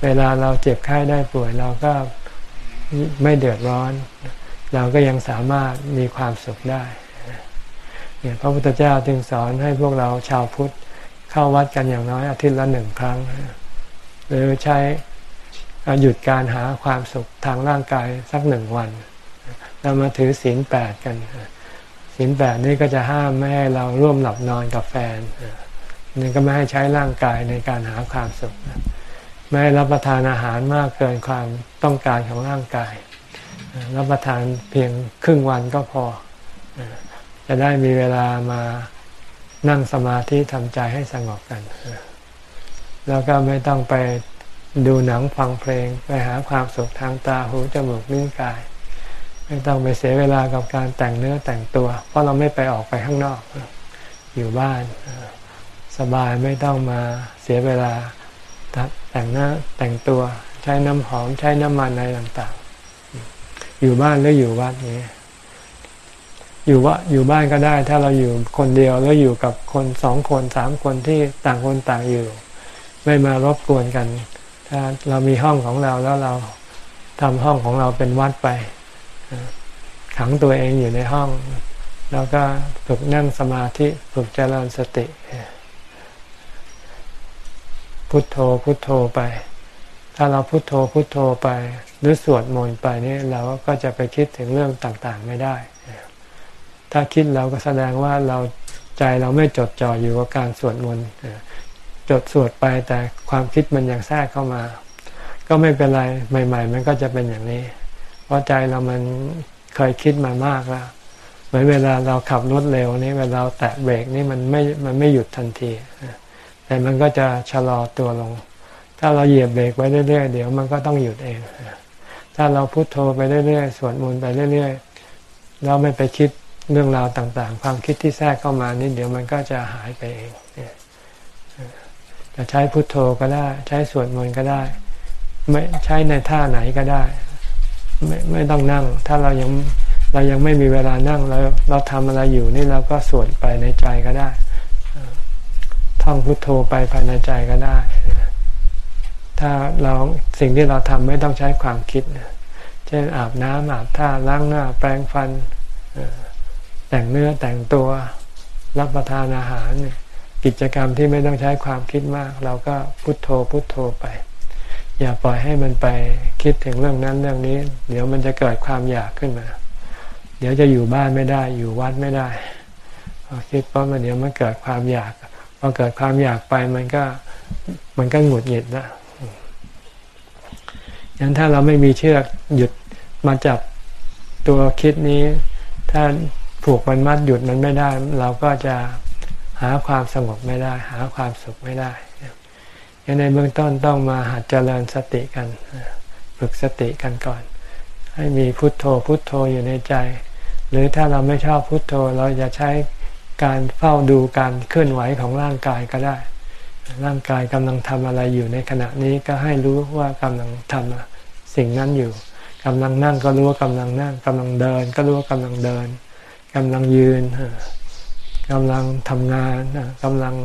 เวลาเราเจ็บไข้ได้ป่วยเราก็ไม่เดือดร้อน เราก็ยังสามารถมีความสุขได้เนี่ยพระพุทธเจ้าจึงสอนให้พวกเราชาวพุทธเข้าวัดกันอย่างน้อยอาทิตย์ละหนึ่งครั้ง หรือใช้หยุดการหาความสุขทางร่างกายสักหนึ่งวันเรามาถือศีลแปดกันศีลแปดนี่ก็จะห้ามไม่ให้เราร่วมหลับนอนกับแฟนนี่ก็ไม่ให้ใช้ร่างกายในการหาความสุข ไม่รับประทานอาหารมากเกินความต้องการของร่างกาย รับประทานเพียงครึ่งวันก็พอ จะได้มีเวลามานั่งสมาธิทำใจให้สงบกัน แล้วก็ไม่ต้องไปดูหนังฟังเพลง ไปหาความสุขทางตาหูจมูกลิ้นกาย ไม่ต้องไปเสียเวลากับการแต่งเนื้อแต่งตัว เพราะเราไม่ไปออกไปข้างนอก อยู่บ้าน สบายไม่ต้องมาเสียเวลา แต่งหน้าแต่งตัวใช้น้ำหอมใช้น้ำมันอะไรต่างๆ อยู่บ้านหรืออยู่วัดนี้อยู่ว่าอยู่บ้านก็ได้ ถ้าเราอยู่คนเดียวแล้วอยู่กับคนสองคนสามคนที่ต่างคนต่างอยู่ ไม่มารบกวนกัน ถ้าเรามีห้องของเราแล้วเราทำห้องของเราเป็นวัดไปขังตัวเองอยู่ในห้อง แล้วก็ฝึกนั่งสมาธิฝึกเจริญสติ พุทโธพุทโธไป ถ้าเราพุทโธพุทโธไป หรือสวดมนต์ไปนี่เราก็จะไปคิดถึงเรื่องต่างๆไม่ได้ ถ้าคิดเราก็แสดงว่าเราใจเราไม่จดจ่ออยู่กับการสวดมนต์จดสวดไปแต่ความคิดมันยังแทรกเข้ามา ก็ไม่เป็นไรใหม่ ๆ มันก็จะเป็นอย่างนี้ เพราะใจเรามันเคยคิดมามากแล้วเหมือนเวลาเราขับรถเร็วนี่เวลาเราแตะเบรกนี่มันไม่มันไม่หยุดทันที แต่มันก็จะชะลอตัวลง ถ้าเราเหยียบเบรกไว้เรื่อยๆ เดี๋ยวมันก็ต้องหยุดเอง ถ้าเราพุโทโธไปเรื่อยๆ สวดมนต์ไปเรื่อยๆ เราไม่ไปคิดเรื่องราวต่างๆ ความคิดที่แทรกเข้ามานี่เดี๋ยวมันก็จะหายไปเอง จะใช้พุทโธก็ได้ ใช้สวดมนต์ก็ได้ ไม่ใช้ในท่าไหนก็ได้ ไม่ไม่ต้องนั่ง ถ้าเรายังเรายังไม่มีเวลานั่งเราเราทำอะไรอยู่นี่เราก็สวดไปในใจก็ได้ ท่องพุทโธไปภายในใจก็ได้ ถ้าเราสิ่งที่เราทำไม่ต้องใช้ความคิด เช่นอาบน้ำอาบท่าล้างหน้า แปรงฟัน แต่งเนื้อแต่งตัวรับประทานอาหาร กิจกรรมที่ไม่ต้องใช้ความคิดมาก เราก็พุทโธพุทโธไป อย่าปล่อยให้มันไปคิดถึงเรื่องนั้นเรื่องนี้ เดี๋ยวมันจะเกิดความอยากขึ้นมา เดี๋ยวจะอยู่บ้านไม่ได้ อยู่วัดไม่ได้คิดเพราะมันเดี๋ยวมันเกิดความอยาก อเกิดความอยากไปมันก็มันก็หงุดหงิดนะยันถ้าเราไม่มีเชือกหยุดมาจับตัวคิดนี้ ถ้าผูกมันมัดหยุดมันไม่ได้ เราก็จะหาความสงบไม่ได้ หาความสุขไม่ได้ยังในเบื้องต้นต้องมาหัดเจริญสติกันฝึกสติกันก่อน ให้มีพุทโธพุทโธอยู่ในใจ หรือถ้าเราไม่ชอบพุทโธเราจะใช้ การเฝ้าดูการเคลื่อนไหวของร่างกายก็ได้ ร่างกายกำลังทำอะไรอยู่ในขณะนี้ก็ให้รู้ว่ากำลังทำสิ่งนั้นอยู่กำลังนั่งก็รู้ว่ากำลังนั่งกำลังเดิน ก็รู้ว่ากำลังเดินกำลังยืนกำลังทำงานกำลัง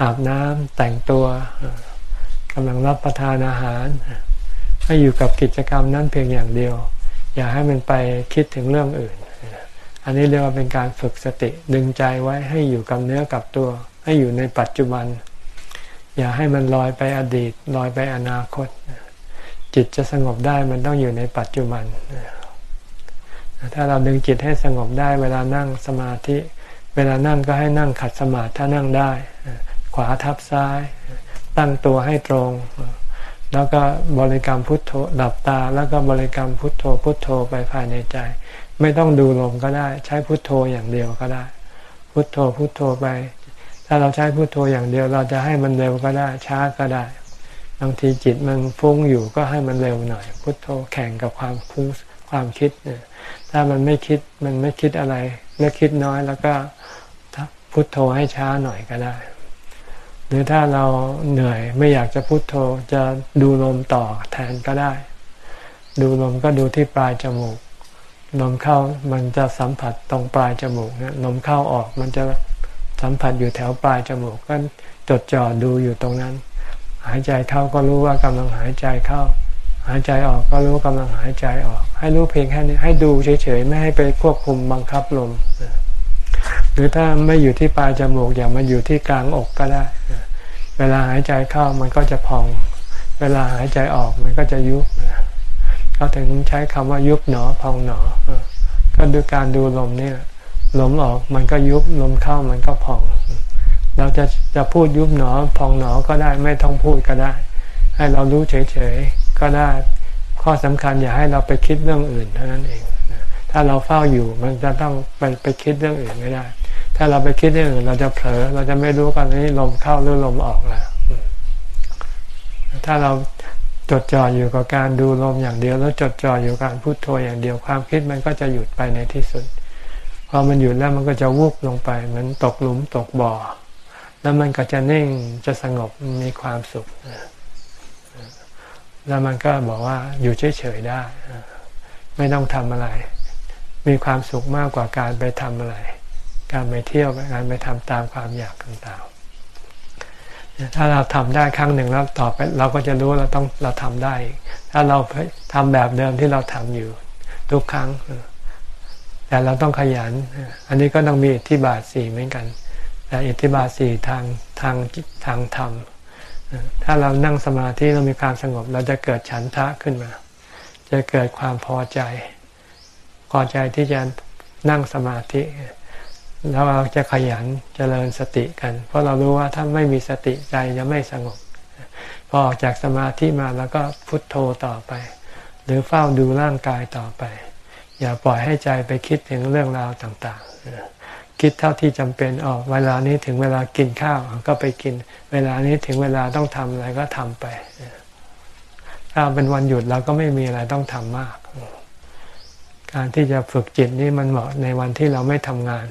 อาบน้ำแต่งตัวกำลังรับประทานอาหาร ให้อยู่กับกิจกรรมนั้นเพียงอย่างเดียว อย่าให้มันไปคิดถึงเรื่องอื่น อันนี้เรียกว่าเป็นการฝึกสติดึงใจไว้ให้อยู่กับเนื้อกับตัว ให้อยู่ในปัจจุบัน อย่าให้มันลอยไปอดีตลอยไปอนาคต จิตจะสงบได้มันต้องอยู่ในปัจจุบัน ถ้าเราดึงจิตให้สงบได้เวลานั่งสมาธิ เวลานั่งก็ให้นั่งขัดสมาธิถ้านั่งได้ ขวาทับซ้าย ตั้งตัวให้ตรง แล้วก็บริกรรมพุทโธดับตา แล้วก็บริกรรมพุทโธพุทโธไปภายในใจ ไม่ต้องดูลมก็ได้ ใช้พุทโธอย่างเดียวก็ได้ พุทโธพุทโธไป ถ้าเราใช้พุทโธอย่างเดียว เราจะให้มันเร็วก็ได้ ช้าก็ได้บางทีจิตมันฟุ้งอยู่ก็ให้มันเร็วหน่อย พุทโธแข่งกับความฟุ้งความคิดเนี่ยถ้ามันไม่คิดมันไม่คิดอะไรเมื่อคิดน้อยแล้วก็พุทโธให้ช้าหน่อยก็ได้ หรือถ้าเราเหนื่อยไม่อยากจะพุทโธจะดูลมต่อแทนก็ได้ ดูลมก็ดูที่ปลายจมูก ลมเข้ามันจะสัมผัสตรงปลายจมูกเนี่ยลมเข้าออกมันจะสัมผัสอยู่แถวปลายจมูกก็จดจ่อดูอยู่ตรงนั้น หายใจเข้าก็รู้ว่ากำลังหายใจเข้า หายใจออกก็รู้กำลังหายใจออก ให้รู้เพียงแค่นี้ให้ดูเฉยๆไม่ให้ไปควบคุมบังคับลมหรือถ้าไม่อยู่ที่ปลายจมูกอย่างมาอยู่ที่กลางอกก็ได้ เวลาหายใจเข้ามันก็จะพอง เวลาหายใจออกมันก็จะยุบ เขาถึงใช้คำว่ายุบหนอพองหนอก็ด้วยการดูลมนี่ลมออกมันก็ยุบลมเข้ามันก็พอง เราจะจะพูดยุบหนอพองหนอก็ได้ไม่ต้องพูดก็ได้ ให้เรารู้เฉยๆก็ได้ข้อสำคัญอย่าให้เราไปคิดเรื่องอื่นเท่านั้นเองถ้าเราเฝ้าอยู่มันจะต้องไปไปคิดเรื่องอื่นไม่ได้ ถ้าเราไปคิดเรื่องอื่น เราจะเผลอเราจะไม่รู้กันนี้ลมเข้าหรือลมออกแล้วถ้าเรา จดจ่ออยู่กับการดูลมอย่างเดียว แล้วจดจ่ออยู่กับการพูดโทอย่างเดียวความคิดมันก็จะหยุดไปในที่สุดพอมันหยุดแล้วมันก็จะวุบลงไปเหมือนตกหลุมตกบ่อ แล้วมันก็จะนิ่งจะสงบมีความสุข แล้วมันก็บอกว่าอยู่เฉยๆได้ ไม่ต้องทำอะไร มีความสุขมากกว่าการไปทำอะไร การไปเที่ยวการไปทำตามความอยากต่างๆ ถ้าเราทำได้ครั้งหนึ่งแล้วต่อไปเราก็จะรู้เราต้องเราทำได้ ถ้าเราทำแบบเดิมที่เราทำอยู่ ทุกครั้ง แต่เราต้องขยัน อันนี้ก็ต้องมีอิทธิบาทสี่เหมือนกัน แต่อิทธิบาทสี่ทางทางทางธรรม ถ้าเรานั่งสมาธิเรามีความสงบ เราจะเกิดฉันทะขึ้นมา จะเกิดความพอใจ พอใจที่จะนั่งสมาธิ แล้วเราจะขยันเจริญสติกัน เพราะเรารู้ว่าถ้าไม่มีสติใจจะไม่สงบ พอออกจากสมาธิมาแล้วก็พุทโธต่อไป หรือเฝ้าดูร่างกายต่อไป อย่าปล่อยให้ใจไปคิดถึงเรื่องราวต่างๆ คิดเท่าที่จำเป็นออกเวลานี้ถึงเวลากินข้าวก็ไปกิน เวลานี้ถึงเวลาต้องทำอะไรก็ทำไปถ้าเป็นวันหยุดเราก็ไม่มีอะไรต้องทำมาก การที่จะฝึกจิตนี่มันเหมาะในวันที่เราไม่ทำงาน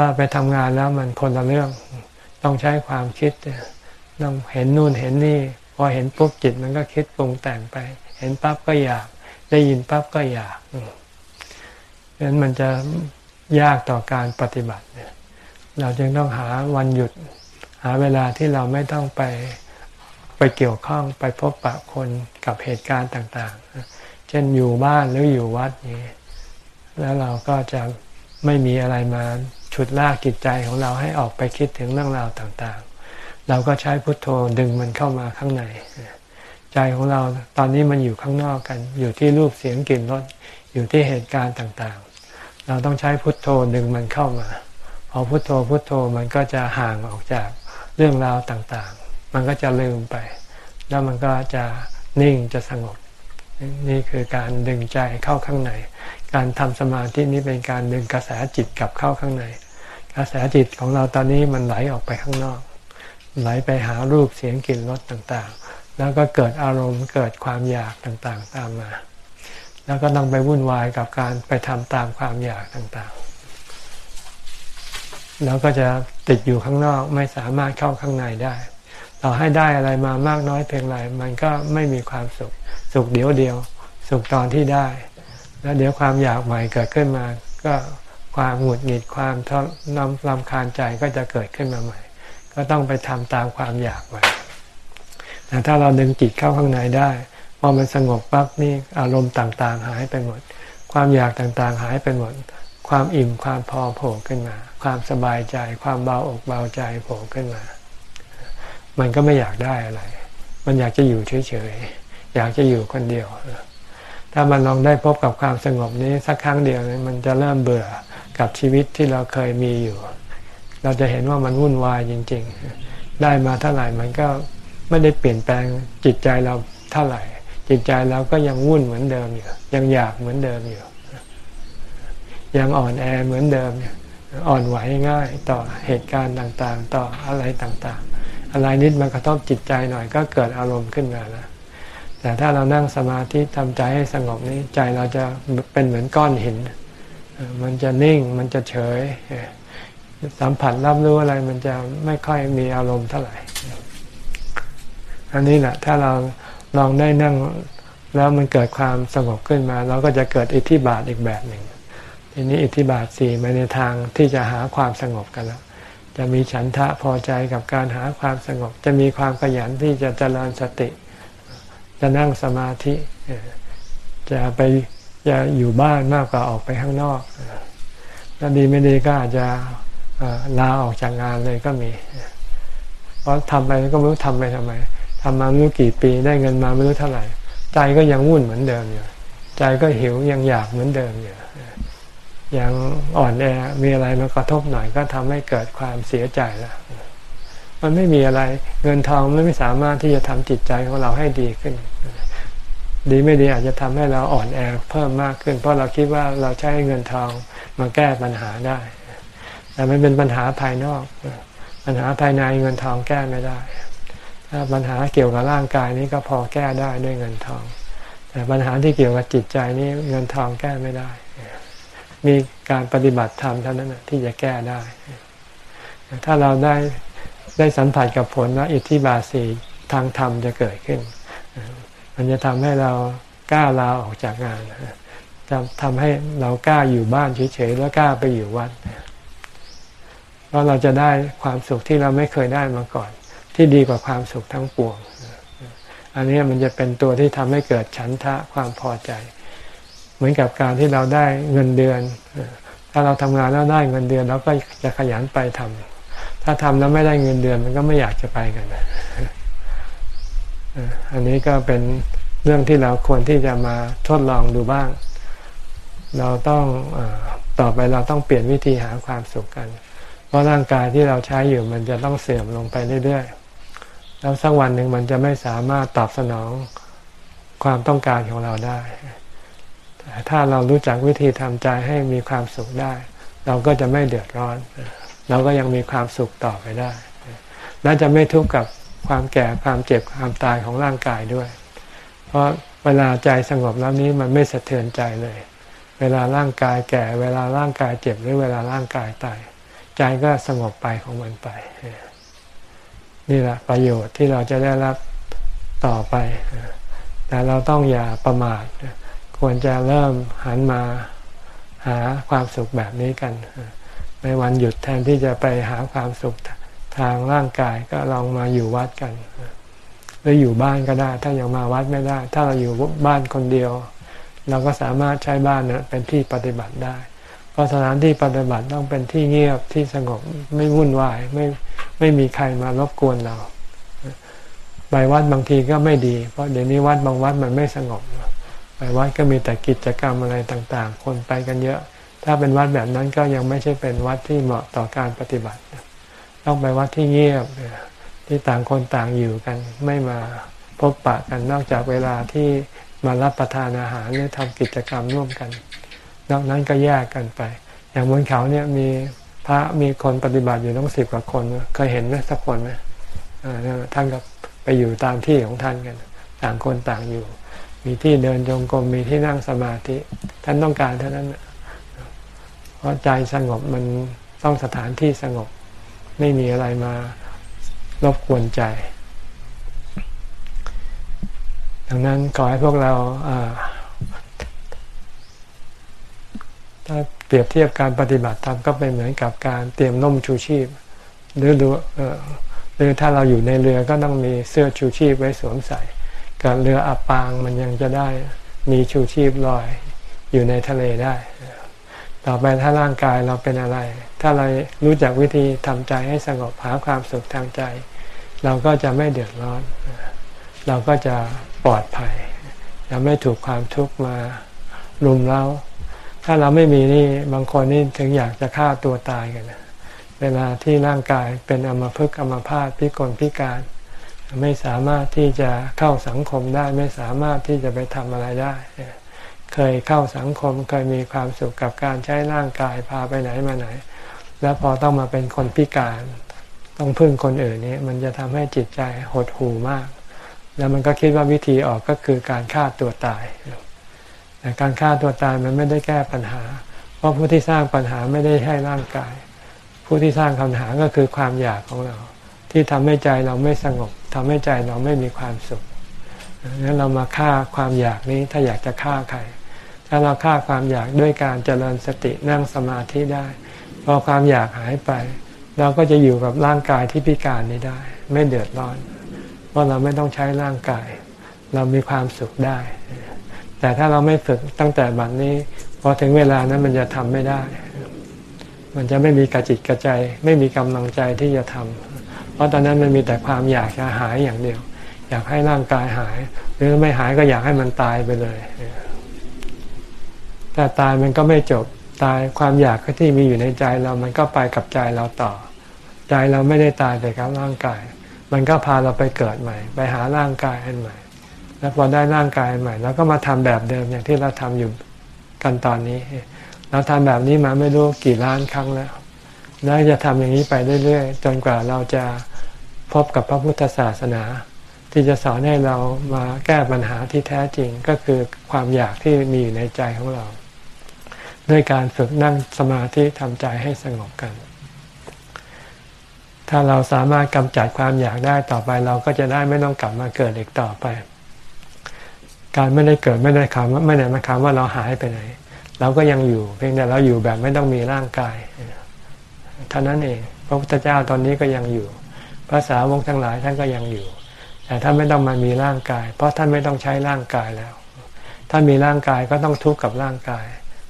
ถ้าไปทำงานแล้วมันคนละเรื่อง ต้องใช้ความคิด ต้องเห็นนู่นเห็นนี่ พอเห็นปุ๊บจิตมันก็คิดปรุงแต่งไป เห็นปั๊บก็อยาก ได้ยินปั๊บก็อยากเพราะฉะนั้นมันจะยากต่อการปฏิบัติเนี่ยเราจึงต้องหาวันหยุด หาเวลาที่เราไม่ต้องไปไปเกี่ยวข้องไปพบปะคนกับเหตุการณ์ต่าง ๆ เช่นอยู่บ้านหรืออยู่วัดนี้ แล้วเราก็จะไม่มีอะไรมา ฉุดลากจิตใจของเราให้ออกไปคิดถึงเรื่องราวต่างๆ เราก็ใช้พุทโธดึงมันเข้ามาข้างใน ใจของเราตอนนี้มันอยู่ข้างนอกกัน อยู่ที่รูปเสียงกลิ่นรสอยู่ที่เหตุการณ์ต่างๆ เราต้องใช้พุทโธดึงมันเข้ามา พอพุทโธพุทโธมันก็จะห่างออกจากเรื่องราวต่างๆ มันก็จะลืมไป แล้วมันก็จะนิ่งจะสงบนี่คือการดึงใจเข้าข้างใน การทำสมาธินี้เป็นการดึงกระแสจิตกลับเข้าข้างใน กระแสจิตของเราตอนนี้มันไหลออกไปข้างนอก ไหลไปหารูปเสียงกลิ่นรสต่างๆ แล้วก็เกิดอารมณ์เกิดความอยากต่างๆ ตามมา แล้วก็ต้องไปวุ่นวายกับการไปทำตามความอยากต่างๆ แล้วก็จะติดอยู่ข้างนอกไม่สามารถเข้าข้างในได้เราให้ได้อะไรมามากน้อยเพียงไรมันก็ไม่มีความสุข สุขเดียวเดียว สุขตอนที่ได้ แล้วเดี๋ยวความอยากใหม่เกิดขึ้นมา ก็ความหงุดหงิดความทนำลำคาญใจก็จะเกิดขึ้นมาใหม่ ก็ต้องไปทำตามความอยากใหม่แต่ถ้าเราดึงจิตเข้าข้างในได้พอมันสงบปั๊บนี่อารมณ์ต่างๆ หายไปหมด ความอยากต่างๆ หายไปหมด ความอิ่มความพอโผล่ขึ้นมา ความสบายใจ ความเบาอกเบาใจโผล่ขึ้นมา มันก็ไม่อยากได้อะไร มันอยากจะอยู่เฉยๆ อยากจะอยู่คนเดียว ถ้ามันลองได้พบกับความสงบนี้สักครั้งเดียวมันจะเริ่มเบื่อกับชีวิตที่เราเคยมีอยู่ เราจะเห็นว่ามันวุ่นวายจริง ๆ ได้มาเท่าไหร่มันก็ไม่ได้เปลี่ยนแปลงจิตใจเราเท่าไหร่ จิตใจเราก็ยังวุ่นเหมือนเดิมอยู่ ยังอยากเหมือนเดิมอยู่ ยังอ่อนแอเหมือนเดิมอ่อนไหวง่ายต่อเหตุการณ์ต่างๆ ต่ออะไรต่างๆ อะไรนิดมันกระทบจิตใจหน่อยก็เกิดอารมณ์ขึ้นมาแล้ว แต่ถ้าเรานั่งสมาธิทำใจให้สงบนี้ใจเราจะเป็นเหมือนก้อนหิน มันจะนิ่งมันจะเฉย สัมผัสรับรู้อะไรมันจะไม่ค่อยมีอารมณ์เท่าไหร่ อันนี้แหละถ้าเราลองได้นั่งแล้วมันเกิดความสงบขึ้นมา เราก็จะเกิดอิทธิบาทอีกแบบหนึ่งทีนี้อิทธิบาทสี่มาในทางที่จะหาความสงบกันแล้วจะมีฉันทะพอใจกับการหาความสงบ จะมีความขยันที่จะเจริญสติ จะนั่งสมาธิ จะไปจะอยู่บ้านมากกว่าออกไปข้างนอกแล้วดีไม่ดีก็อาจจะลาออกจากงานเลยก็มี เพราะทำไปก็ไม่รู้ทำไปทำไมทำมาไม่รู้กี่ปีได้เงินมาไม่รู้เท่าไหร่ ใจก็ยังวุ่นเหมือนเดิมอยู่ ใจก็หิวยังอยากเหมือนเดิมอยู่ยังอ่อนแอมีอะไรมากระทบหน่อยก็ทำให้เกิดความเสียใจแล้ว มันไม่มีอะไร เงินทองมันไม่สามารถที่จะทำจิตใจของเราให้ดีขึ้น ดีไม่ดีอาจจะทำให้เราอ่อนแอเพิ่มมากขึ้น เพราะเราคิดว่าเราใช้เงินทองมาแก้ปัญหาได้ แต่มันเป็นปัญหาภายนอก ปัญหาภายในเงินทองแก้ไม่ได้ถ้าปัญหาเกี่ยวกับร่างกายนี้ก็พอแก้ได้ด้วยเงินทอง แต่ปัญหาที่เกี่ยวกับจิตใจนี้เงินทองแก้ไม่ได้ มีการปฏิบัติธรรมเท่านั้นที่จะแก้ได้ ถ้าเราได้ ได้สัมผัสกับผลว่าอิทธิบาสีทางธรรมจะเกิดขึ้น มันจะทำให้เรากล้าลาออกจากงานจะทำให้เรากล้าอยู่บ้านเฉยๆแล้วกล้าไปอยู่วัดเพราะเราจะได้ความสุขที่เราไม่เคยได้มาก่อน ที่ดีกว่าความสุขทั้งปวง อันนี้มันจะเป็นตัวที่ทำให้เกิดฉันทะความพอใจ เหมือนกับการที่เราได้เงินเดือน ถ้าเราทำงานแล้วได้เงินเดือนเราก็จะขยันไปทำ ถ้าทำแล้วไม่ได้เงินเดือนมันก็ไม่อยากจะไปกันอันนี้ก็เป็นเรื่องที่เราควรที่จะมาทดลองดูบ้าง เราต้องอต่อไปเราต้องเปลี่ยนวิธีหาความสุขกัน เพราะร่างกายที่เราใช้อยู่มันจะต้องเสื่อมลงไปเรื่อยๆ แล้วสักวันหนึ่งมันจะไม่สามารถตอบสนองความต้องการของเราได้แต่ถ้าเรารู้จักวิธีทำใจให้มีความสุขได้ เราก็จะไม่เดือดร้อน เราก็ยังมีความสุขต่อไปได้ และจะไม่ทุกข์กับความแก่ความเจ็บความตายของร่างกายด้วย เพราะเวลาใจสงบแล้วนี้มันไม่สะเทือนใจเลย เวลาร่างกายแก่ เวลาร่างกายเจ็บหรือเวลาร่างกายตาย ใจก็สงบไปของมันไป นี่แหละประโยชน์ที่เราจะได้รับต่อไป แต่เราต้องอย่าประมาทควรจะเริ่มหันมาหาความสุขแบบนี้กัน ในวันหยุดแทนที่จะไปหาความสุขทางร่างกายก็ลองมาอยู่วัดกันหรืออยู่บ้านก็ได้ ถ้ายังมาวัดไม่ได้ ถ้าเราอยู่บ้านคนเดียว เราก็สามารถใช้บ้านนะเป็นที่ปฏิบัติได้ เพราะสถานที่ปฏิบัติต้องเป็นที่เงียบที่สงบไม่วุ่นวายไม่ไม่มีใครมารบกวนเราไปวัดบางทีก็ไม่ดี เพราะเดี๋ยวนี้วัดบางวัดมันไม่สงบไปวัดก็มีแต่กิจกรรมอะไรต่าง ๆ คนไปกันเยอะ ถ้าเป็นวัดแบบนั้นก็ยังไม่ใช่เป็นวัดที่เหมาะต่อการปฏิบัติ ต้องไปวัดที่เงียบที่ต่างคนต่างอยู่กัน ไม่มาพบปะกันนอกจากเวลาที่มารับประทานอาหารหรือทำกิจกรรมร่วมกัน นอกนั้นก็แยกกันไป อย่างบนเขาเนี่ยมีพระมีคนปฏิบัติอยู่ต้องสิบกว่าคนเคยเห็นไหมสักคนไหมท่านก็ไปอยู่ตามที่ของท่านกัน ต่างคนต่างอยู่ มีที่เดินจงกรมมีที่นั่งสมาธิ ท่านต้องการเท่านั้น เพราะใจสงบมันต้องสถานที่สงบ ไม่มีอะไรมารบกวนใจ ดังนั้นขอให้พวกเราถ้าเปรียบเทียบการปฏิบัติธรรมก็เป็นเหมือนกับการเตรียมน่มชูชีพ หรือดูหรือถ้าเราอยู่ในเรือก็ต้องมีเสื้อชูชีพไว้สวมใส่กับเรืออับปางมันยังจะได้มีชูชีพลอยอยู่ในทะเลได้ ต่อไปถ้าร่างกายเราเป็นอะไร ถ้าเรารู้จักวิธีทำใจให้สงบหาความสุขทางใจ เราก็จะไม่เดือดร้อน เราก็จะปลอดภัยจะไม่ถูกความทุกข์มารุมเราถ้าเราไม่มีนี่บางคนนี่ถึงอยากจะฆ่าตัวตายกันเวลาที่ร่างกายเป็นอมภพอมพาตพิกลพิการ ไม่สามารถที่จะเข้าสังคมได้ ไม่สามารถที่จะไปทำอะไรได้ เคยเข้าสังคมเคยมีความสุขกับการใช้ร่างกายพาไปไหนมาไหน แล้วพอต้องมาเป็นคนพิการ ต้องพึ่งคนอื่นนี้มันจะทำให้จิตใจหดหู่มาก แล้วมันก็คิดว่าวิธีออกก็คือการฆ่าตัวตายแต่การฆ่าตัวตายมันไม่ได้แก้ปัญหา เพราะผู้ที่สร้างปัญหาไม่ได้ให้ร่างกาย ผู้ที่สร้างปัญหาก็คือความอยากของเรา ที่ทำให้ใจเราไม่สงบทำให้ใจเราไม่มีความสุขงั้นเรามาฆ่าความอยากนี้ถ้าอยากจะฆ่าใคร ถ้าเราฆ่าความอยากด้วยการเจริญสตินั่งสมาธิได้ พอความอยากหายไป เราก็จะอยู่กับร่างกายที่พิการนี้ได้ ไม่เดือดร้อน เพราะเราไม่ต้องใช้ร่างกาย เรามีความสุขได้ แต่ถ้าเราไม่ฝึกตั้งแต่บัดนนี้พอถึงเวลานั้นมันจะทำไม่ได้ มันจะไม่มีกระจิตกระใจ ไม่มีกำลังใจที่จะทำเพราะตอนนั้นมันมีแต่ความอยากจะหายอย่างเดียว อยากให้ร่างกายหาย หรือไม่หายก็อยากให้มันตายไปเลย แต่ตายมันก็ไม่จบตายความอยากที่มีอยู่ในใจเรามันก็ไปกับใจเราต่อ ใจเราไม่ได้ตายไปกับร่างกาย มันก็พาเราไปเกิดใหม่ ไปหาร่างกายอันใหม่ แล้วพอได้ร่างกายอันใหม่เราก็มาทำแบบเดิมอย่างที่เราทำอยู่กันตอนนี้ เราทำแบบนี้มาไม่รู้กี่ล้านครั้งแล้วแล้วจะทำอย่างนี้ไปเรื่อยๆจนกว่าเราจะพบกับพระพุทธศาสนา ที่จะสอนให้เรามาแก้ปัญหาที่แท้จริงก็คือความอยากที่มีอยู่ในใจของเรา ด้วยการฝึกนั่งสมาธิทำใจให้สงบกัน ถ้าเราสามารถกำจัดความอยากได้ต่อไปเราก็จะได้ไม่ต้องกลับมาเกิดอีกต่อไป การไม่ได้เกิดไม่ได้คำไม่ได้มาความว่าเราหายไปไหน เราก็ยังอยู่ เพียงแต่เราอยู่แบบไม่ต้องมีร่างกายเท่านั้นเองพระพุทธเจ้าตอนนี้ก็ยังอยู่ภาษาวงทั้งหลายท่านก็ยังอยู่ แต่ท่านไม่ต้องมามีร่างกาย เพราะท่านไม่ต้องใช้ร่างกายแล้ว ถ้ามีร่างกายก็ต้องทุกข์กับร่างกาย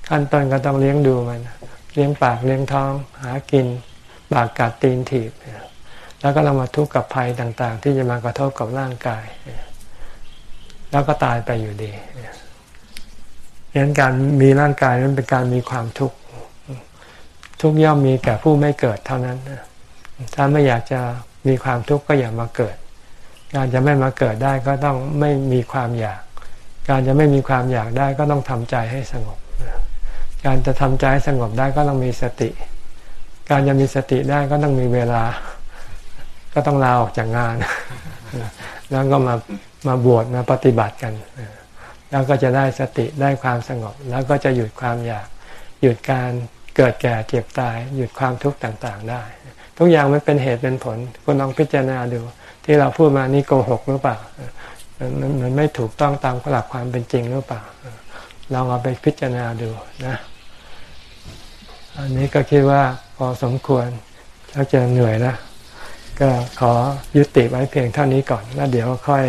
ขั้นต้นก็ต้องเลี้ยงดูมัน เลี้ยงปากเลี้ยงท้อง หากิน ปากกัดตีนถีบ แล้วก็ต้องมาทุกข์กับภัยต่าง ๆ ที่จะมากระทบกับร่างกาย แล้วก็ตายไปอยู่ดีดังนั้นการมีร่างกายนั้นเป็นการมีความทุกข์ทุกย่อมมีแก่ผู้ไม่เกิดเท่านั้นถ้าไม่อยากจะมีความทุกข์ก็อย่ามาเกิด การจะไม่มาเกิดได้ก็ต้องไม่มีความอยาก การจะไม่มีความอยากได้ก็ต้องทำใจให้สงบ การจะทำใจสงบได้ก็ต้องมีสติ การจะมีสติได้ก็ต้องมีเวลา ก็ต้องลาออกจากงาน แล้วก็มามาบวชมาปฏิบัติกัน แล้วก็จะได้สติได้ความสงบ แล้วก็จะหยุดความอยาก หยุดการเกิดแก่เจ็บตาย หยุดความทุกข์ต่างๆ ได้ ทุกอย่างมันเป็นเหตุเป็นผลคุณลองพิจารณาดู ที่เราพูดมานี่โกหกหรือเปล่ามันมันไม่ถูกต้องตามหลักความเป็นจริงหรือเปล่า ลองเอาไปพิจารณาดูนะ อันนี้ก็คิดว่าพอสมควรถ้าจะเหนื่อยแล้วก็ขอยุติไว้เพียงเท่านี้ก่อน แล้วเดี๋ยวค่อย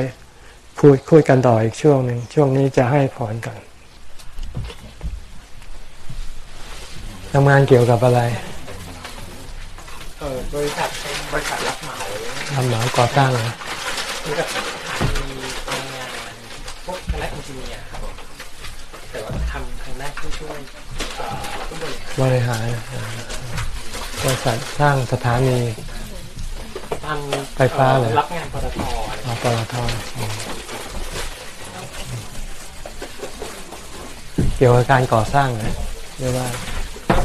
พูดคุยกันต่ออีกช่วงหนึ่งช่วงนี้จะให้พรก่อนทำงานเกี่ยวกับอะไรเออบริษัทเป็นบริษัทรับเหมาทำเหมาก่อสร้างเหรอคือแบบมีทำงานพวกคณะอินจิเนียร์ครับผมแต่ว่า ทำทางด้านผู้ช่วยผู้บริหารบริหารบริษัทสร้างสถานีทำไฟฟ้าเหรอ รับงานปตทอปตทเกี่ยวกับการก่อสร้างนะเรียกว่า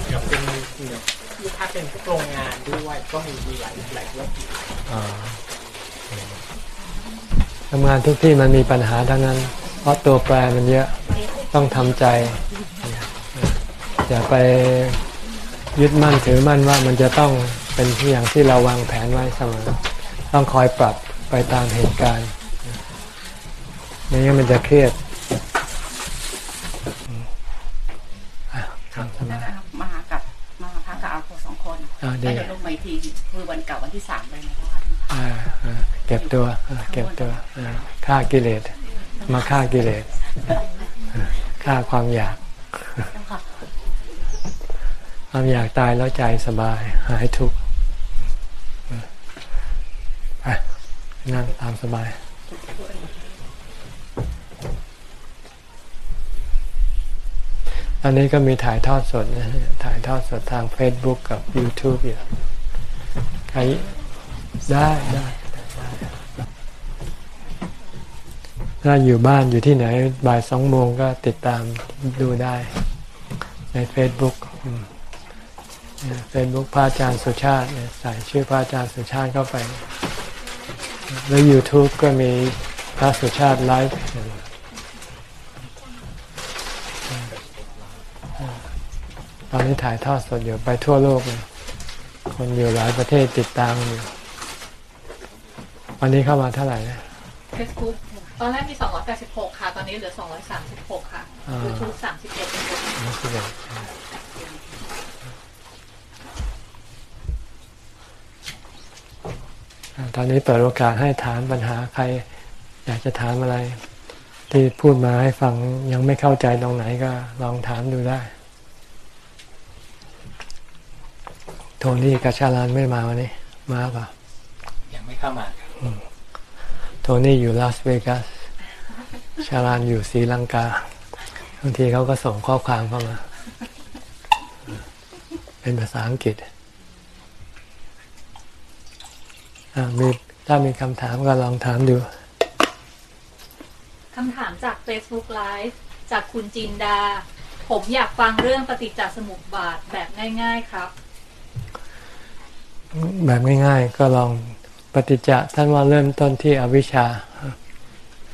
เดี๋ยวเป็นเดี๋ยวถ้าเป็นพวกโรงงานด้วยก็มีมีหลายหลายธุรกิจอ่าทำงานทุกที่มันมีปัญหาทั้งนั้น เพราะตัวแปรมันเยอะ ต้องทำใจ อย่าไปยึดมั่นถือมั่นว่ามันจะต้องเป็นที่อย่างที่เราวางแผนไว้เสมอ ต้องคอยปรับไปตามเหตุการณ์ไม่งั้นมันจะเครียดอะทำสบายมากับมาพักกับอาโคสองคนอ่าดีแล้วเดี๋ยวลงมาอีกทีคือวันเก่าวันที่สามเลยนะคะอ่าอ่าเก็บตัวอ่าเก็บตัวอ่าฆ่ากิเลส มาฆ่ากิเลสอ่า ฆ่าความอยาก ความอยากตายแล้วใจสบาย หายทุกข์ไปนั่งตามสบายอันนี้ก็มีถ่ายทอดสดนะฮะถ่ายทอดสดทาง Facebook กับ YouTube อยู่ใครได้ได้ ถ้าอยู่บ้านอยู่ที่ไหนบ่ายสองโมงก็ติดตามดูได้ใน Facebook เฟซบุ๊กพระอาจารย์สุชาติเนี่ยใส่ชื่อพระอาจารย์สุชาติเข้าไป แล้ว YouTube ก็มีพระสุชาติไลฟ์ตอนนี้ถ่ายทอดสดอยู่ไปทั่วโลกเลยคนอยู่หลายประเทศติดตามอยู่วันนี้เข้ามาเท่าไหร่นะเฟซบุ๊ก ตอนแรกมี 286 ค่ะ ตอนนี้เหลือ 236 ค่ะอ่ายูทูบ31นี่คือเด็กอ่าตอนนี้เปิดโอกาสให้ถามปัญหาใคร อยากจะถามอะไร ที่พูดมาให้ฟังยังไม่เข้าใจตรงไหนก็ลองถามดูได้ โทนี่กับชาลานไม่มาวันนี้ มาเปล่ะ ยังไม่เข้ามาครับ โทนี่อยู่ลาสเวกัสชาลานอยู่ศรีลังกาบางทีเขาก็ส่งข้อความเข้ามา เป็นภาษาอังกฤษอ่ามีถ้ามีคำถามก็ลองถามดูคำถามจาก Facebook Live จากคุณจินดา ผมอยากฟังเรื่องปฏิจจสมุปบาทแบบง่าย ๆ ครับ แบบง่าย ๆ ก็ลอง ปฏิจจะท่านว่าเริ่มต้นที่อวิชชา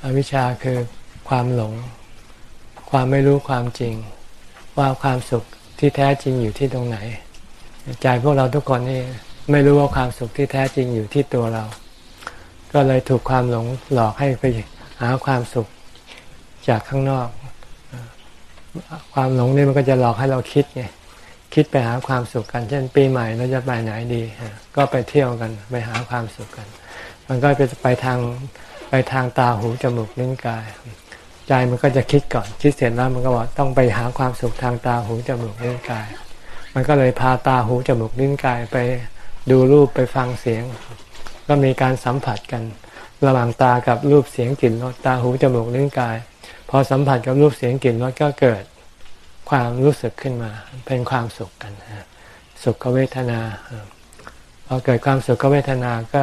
อาวิชชาคือความหลง ความไม่รู้ความจริง ว่าความสุขที่แท้จริงอยู่ที่ตรงไหนใจพวกเราทุกคนนี่ไม่รู้ว่าความสุขที่แท้จริงอยู่ที่ตัวเรา ก็เลยถูกความหลงหลอกให้ไปหาความสุขจากข้างนอก ความหลงนี่มันก็จะหลอกให้เราคิดไง คิดไปหาความสุขกัน เช่น ปีใหม่เราจะไปไหนดี ก็ไปเที่ยวกันไปหาความสุขกัน มันก็ไปไปทางไปทางตาหูจมูกลิ้นกาย ใจมันก็จะคิดก่อน คิดเสร็จแล้วมันก็บอกต้องไปหาความสุขทางตาหูจมูกลิ้นกาย มันก็เลยพาตาหูจมูกลิ้นกายไปดูรูปไปฟังเสียง ก็มีการสัมผัสกัน ระหว่างตากับรูปเสียงกลิ่นรสตาหูจมูกลิ้นกาย พอสัมผัสกับรูปเสียงกลิ่นรสก็เกิด ความรู้สึกขึ้นมา เป็นความสุขกันสุขเวทนาพอเกิดความสุขเวทนาก็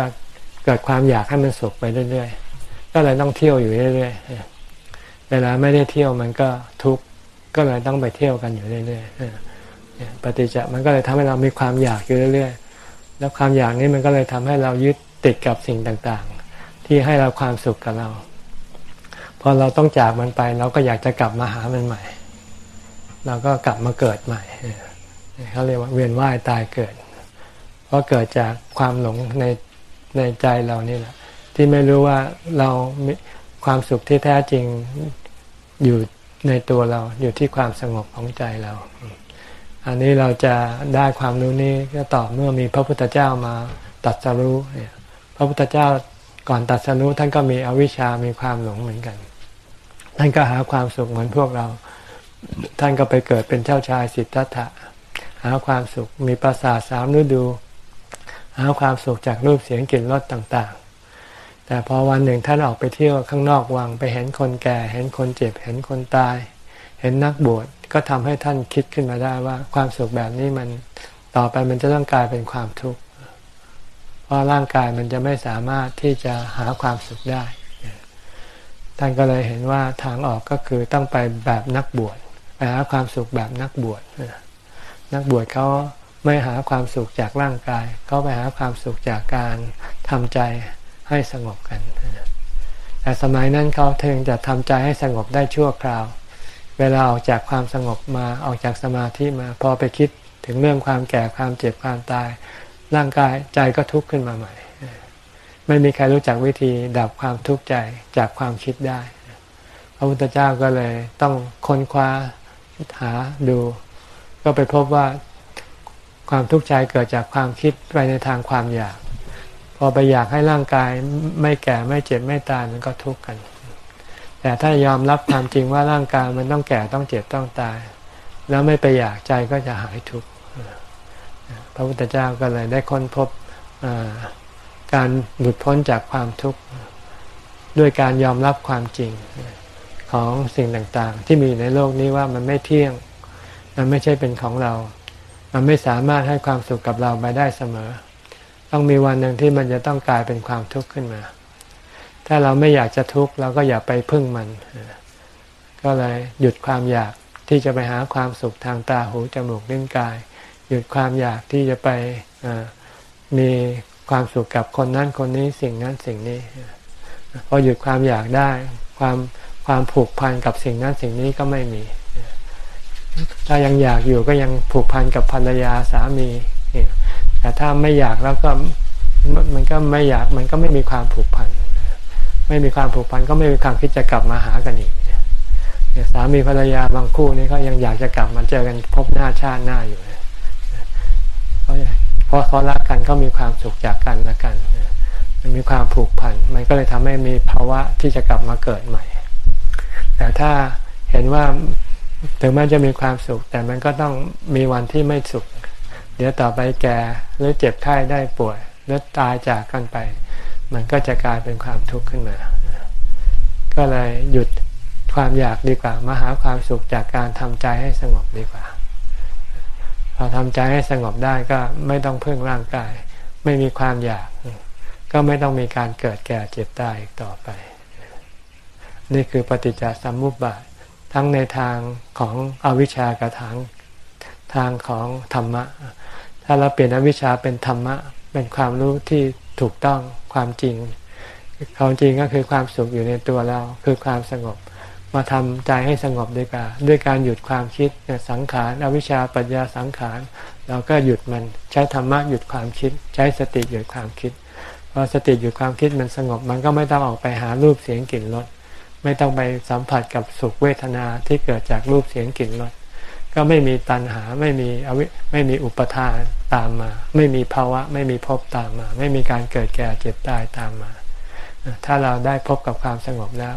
เกิดความอยากให้มันสุขไปเรื่อยๆก็เลยต้องเที่ยวอยู่เรื่อยๆเวลาไม่ได้เที่ยวมันก็ทุกข์ก็เลยต้องไปเที่ยวกันอยู่เรื่อยๆปฏิจจมันก็เลยทำให้เรามีความอยากอยู่เรื่อยๆแล้วความอยากนี้มันก็เลยทำให้เรายึดติดกับสิ่งต่างๆ ที่ให้เราความสุขกับเราพอเราต้องจากมันไปเราก็อยากจะกลับมาหามันใหม่ เราก็กลับมาเกิดใหม่เขาเรียกว่าเวียนว่ายตายเกิด เพราะเกิดจากความหลงในในใจเรานี่แหละ ที่ไม่รู้ว่าเราความสุขที่แท้จริงอยู่ในตัวเราอยู่ที่ความสงบของใจเรา อันนี้เราจะได้ความรู้นี้ก็ต่อเมื่อมีพระพุทธเจ้ามาตัดสรู้พระพุทธเจ้าก่อนตัดสรู้ท่านก็มีอวิชชามีความหลงเหมือนกัน ท่านก็หาความสุขเหมือนพวกเรา ท่านก็ไปเกิดเป็นเจ้าชายสิทธัตถะหาความสุขมีประสาทสามฤดู หาความสุขจากรูปเสียงกลิ่นรสต่างๆ แต่พอวันหนึ่งท่านออกไปเที่ยวข้างนอกวังไปเห็นคนแก่ เห็นคนเจ็บเห็นคนตาย เห็นนักบวชก็ทำให้ท่านคิดขึ้นมาได้ว่าความสุขแบบนี้มันต่อไปมันจะต้องกลายเป็นความทุกข์เพราะร่างกายมันจะไม่สามารถที่จะหาความสุขได้ ท่านก็เลยเห็นว่าทางออกก็คือต้องไปแบบนักบวช ไปหาความสุขแบบนักบวชนักบวชเขาไม่หาความสุขจากร่างกายเขาไปหาความสุขจากการทำใจให้สงบกัน แต่สมัยนั้นเขาเองจะทำใจให้สงบได้ชั่วคราว เวลาออกจากความสงบมาออกจากสมาธิมาพอไปคิดถึงเรื่องความแก่ความเจ็บความตาย ร่างกายใจก็ทุกข์ขึ้นมาใหม่ ไม่มีใครรู้จักวิธีดับความทุกข์ใจจากความคิดได้ พระพุทธเจ้าก็เลยต้องค้นคว้า หาดู ก็ไปพบว่าความทุกข์ใจเกิดจากความคิดไปในทางความอยาก พอไปอยากให้ร่างกายไม่แก่ไม่เจ็บไม่ตายมันก็ทุกข์กัน แต่ถ้ายอมรับความจริงว่าร่างกายมันต้องแก่ต้องเจ็บต้องตาย แล้วไม่ไปอยากใจก็จะหายทุกข์พระพุทธเจ้าก็เลยได้ค้นพบการหลุดพ้นจากความทุกข์ด้วยการยอมรับความจริง ของสิ่งต่างๆ ที่มีในโลกนี้ว่ามันไม่เที่ยง มันไม่ใช่เป็นของเรา มันไม่สามารถให้ความสุขกับเราไปได้เสมอ ต้องมีวันหนึ่งที่มันจะต้องกลายเป็นความทุกข์ขึ้นมา ถ้าเราไม่อยากจะทุกข์เราก็อย่าไปพึ่งมัน ก็เลยหยุดความอยากที่จะไปหาความสุขทางตาหูจมูกลิ้นกาย หยุดความอยากที่จะไปมีความสุขกับคนนั้นคนนี้สิ่งนั้นสิ่งนี้พอหยุดความอยากได้ ความ ความผูกพันกับสิ่งนั้นสิ่งนี้ก็ไม่มี ถ้ายังอยากอยู่ก็ยังผูกพันกับภรรยาสามีแต่ถ้าไม่อยากแล้วก็มันก็ไม่อยากมันก็ไม่มีความผูกพันไม่มีความผูกพันก็ไม่มีความคิดจะกลับมาหากันอีกสามีภรรยาบางคู่นี้ก็ยังอยากจะกลับมาเจอกันพบหน้าชาติหน้าอยู่เพราะเขารักกันก็มีความสุขจากกันและกันมันมีความผูกพันมันก็เลยทำให้มีภาวะที่จะกลับมาเกิดใหม่ แต่ถ้าเห็นว่าถึงแม้จะมีความสุข แต่มันก็ต้องมีวันที่ไม่สุข เดี๋ยวต่อไปแก่หรือเจ็บไข้ได้ป่วยหรือตายจากกันไป มันก็จะกลายเป็นความทุกข์ขึ้นมา ก็เลยหยุดความอยากดีกว่ามาหาความสุขจากการทำใจให้สงบดีกว่าพอทำใจให้สงบได้ก็ไม่ต้องพึ่งร่างกาย ไม่มีความอยาก ก็ไม่ต้องมีการเกิดแก่เจ็บตายอีกต่อไป นี่คือปฏิจจสมุปบาท ทั้งในทางของอวิชชากับทางทางของธรรมะ ถ้าเราเปลี่ยนอวิชชาเป็นธรรมะ เป็นความรู้ที่ถูกต้องความจริงความจริงก็คือความสุขอยู่ในตัวเราคือความสงบ มาทำใจให้สงบด้วยกันด้วยการหยุดความคิดสังขารอวิชชาปัญญาสังขารเราก็หยุดมันใช้ธรรมะหยุดความคิด ใช้สติหยุดความคิดพอสติหยุดความคิดมันสงบ มันก็ไม่ต้องออกไปหารูปเสียงกลิ่นรส ไม่ต้องไปสัมผัสกับสุขเวทนาที่เกิดจากรูปเสียงกลิ่นรสก็ไม่มีตัณหาไม่มีอวิไม่มีอุปทานตามมา ไม่มีภาวะ ไม่มีภพตามมา ไม่มีการเกิดแก่เจ็บตายตามมา ถ้าเราได้พบกับความสงบแล้ว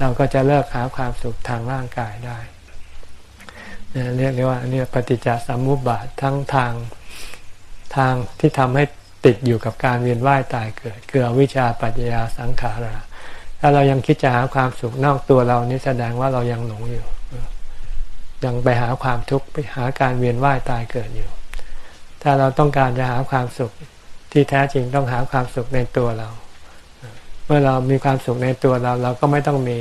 เราก็จะเลิกหาความสุขทางร่างกายได้เรียกได้ว่าเนี่ยปฏิจจสมุปบาททั้งทางทางที่ทำให้ติดอยู่กับการเวียนว่ายตายเกิด เกือวิชาปัจจยาสังขารา ถ้าเรายังคิดจะหาความสุขนอกตัวเรานี่แสดงว่าเรายังหลงอยู่ ยังไปหาความทุกข์ไปหาการเวียนว่ายตายเกิดอยู่ ถ้าเราต้องการจะหาความสุขที่แท้จริงต้องหาความสุขในตัวเรา เมื่อเรามีความสุขในตัวเรา เราก็ไม่ต้องมี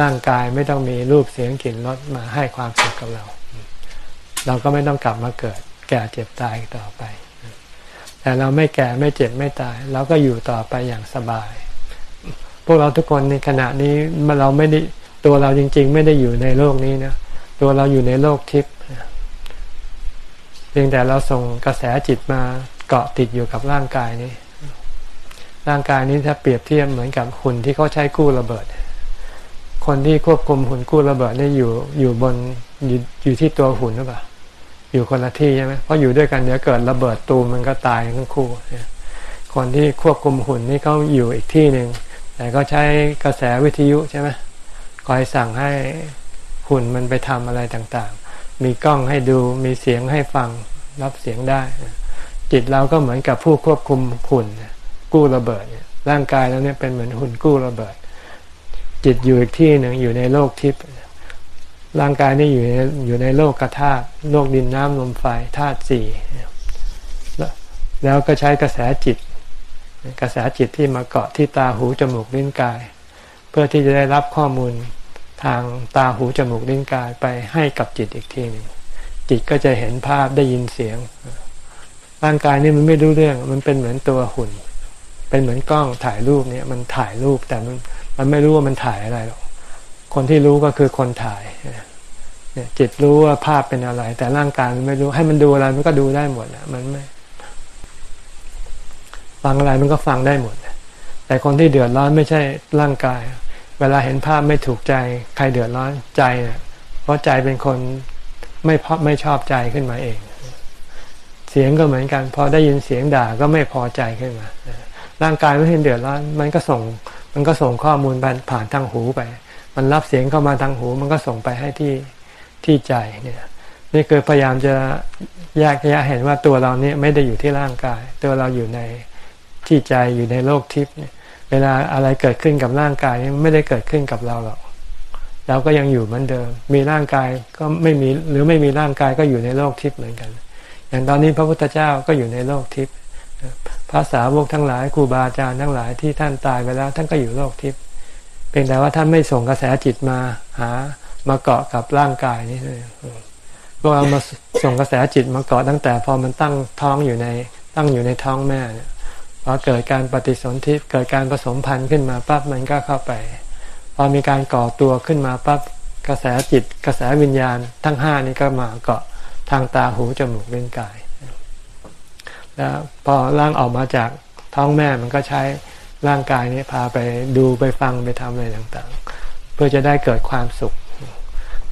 ร่างกายไม่ต้องมีรูปเสียงกลิ่นรสมาให้ความสุขกับเรา เราก็ไม่ต้องกลับมาเกิด แก่เจ็บตายต่อไป แต่เราไม่แก่ไม่เจ็บไม่ตาย เราก็อยู่ต่อไปอย่างสบาย พวกเราทุกคนในขณะนี้เราไม่ได้ตัวเราจริง ๆ ไม่ได้อยู่ในโลกนี้นะตัวเราอยู่ในโลกทิพย์เพียงแต่เราส่งกระแสจิตมาเกาะติดอยู่กับร่างกายนี้ ร่างกายนี้ถ้าเปรียบเทียบเหมือนกับหุ่นที่เขาใช้กู้ระเบิด คนที่ควบคุมหุ่นกู้ระเบิดนี่อยู่อยู่บนอยู่อยู่ที่ตัวหุ่นหรือเปล่าอยู่คนละที่ใช่ไหมเพราะอยู่ด้วยกันเดี๋ยวเกิดระเบิดตูมมันก็ตายทั้งคู่ คนที่ควบคุมหุ่นนี่เขาอยู่อีกที่หนึ่ง แต่ก็ใช้กระแสวิทยุใช่ไหมคอยสั่งให้หุ่นมันไปทำอะไรต่างๆ มีกล้องให้ดูมีเสียงให้ฟังรับเสียงได้ จิตเราก็เหมือนกับผู้ควบคุมหุ่นกู้ระเบิดร่างกายเราเนี่ยเป็นเหมือนหุ่นกู้ระเบิด จิตอยู่อีกที่หนึ่งอยู่ในโลกทิพย์ร่างกายนี่อยู่ในอยู่ในโลกกระธาตุโลกดินน้ำลมไฟธาตุสี่แล้วก็ใช้กระแสจิต กระแสจิตที่มาเกาะที่ตาหูจมูกลิ้นกาย เพื่อที่จะได้รับข้อมูลทางตาหูจมูกลิ้นกายไปให้กับจิตอีกทีหนึ่งจิตก็จะเห็นภาพได้ยินเสียง ร่างกายนี่มันไม่รู้เรื่องมันเป็นเหมือนตัวหุ่น เป็นเหมือนกล้องถ่ายรูปเนี่ยมันถ่ายรูปแต่มันมันไม่รู้ว่ามันถ่ายอะไรหรอกคนที่รู้ก็คือคนถ่ายเนี่ยจิตรู้ว่าภาพเป็นอะไร แต่ร่างกายมันไม่รู้ให้มันดูอะไรมันก็ดูได้หมดนะมันไม่ ฟังอะไรมันก็ฟังได้หมด แต่คนที่เดือดร้อนไม่ใช่ร่างกาย เวลาเห็นภาพไม่ถูกใจ ใครเดือดร้อนใจเนี่ยเพราะใจเป็นคนไม่พอไม่ชอบใจขึ้นมาเอง เสียงก็เหมือนกัน พอได้ยินเสียงด่าก็ไม่พอใจขึ้นมา ร่างกายไม่เห็นเดือดร้อนมันก็ส่ง มันก็ส่งข้อมูลผ่านทางหูไป มันรับเสียงเข้ามาทางหู มันก็ส่งไปให้ที่ที่ใจเนี่ยนี่คือพยายามจะแยกแยะเห็นว่าตัวเราเนี่ยไม่ได้อยู่ที่ร่างกาย ตัวเราอยู่ใน ที่ใจอยู่ในโลกทิพย์เนี่ย เวลาอะไรเกิดขึ้นกับร่างกายไม่ได้เกิดขึ้นกับเราหรอกเราก็ยังอยู่เหมือนเดิม มีร่างกายก็ไม่มีหรือไม่มีร่างกายก็อยู่ในโลกทิพย์เหมือนกัน อย่างตอนนี้พระพุทธเจ้าก็อยู่ในโลกทิพย์ภาษาวกทั้งหลายครูบาอาจารย์ทั้งหลายที่ท่านตายไปแล้วท่านก็อยู่โลกทิพย์เพียงแต่ว่าท่านไม่ส่งกระแสจิตมาหามาเกาะกับร่างกายนี่เลยพวกเรามาส่งกระแสจิตมาเกาะตั้งแต่พอมันตั้งท้องอยู่ในตั้งอยู่ในท้องแม่เนี่ย พอเกิดการปฏิสนธิเกิดการผสมพันธุ์ขึ้นมาปั๊บมันก็เข้าไป พอมีการก่อตัวขึ้นมาปั๊บกระแสจิตกระแสวิญญาณทั้งห้านี้ก็มาเกาะทางตาหูจมูกลิ้นกาย แล้วพอร่างออกมาจากท้องแม่มันก็ใช้ร่างกายนี้พาไปดูไปฟังไปทำอะไรต่างๆ เพื่อจะได้เกิดความสุข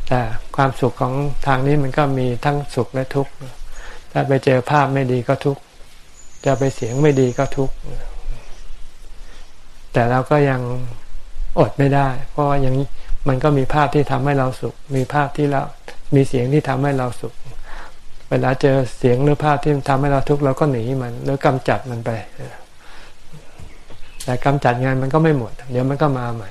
แต่ความสุขของทางนี้มันก็มีทั้งสุขและทุกข์ถ้าไปเจอภาพไม่ดีก็ทุกข์ จะไปเสียงไม่ดีก็ทุกข์แต่เราก็ยังอดไม่ได้ เพราะยังมันก็มีภาพที่ทำให้เราสุข มีภาพที่เรา มีเสียงที่ทำให้เราสุข เวลาเจอเสียงหรือภาพที่ทำให้เราทุกข์เราก็หนีมัน หรือกำจัดมันไป แต่กำจัดงานมันก็ไม่หมด เดี๋ยวมันก็มาใหม่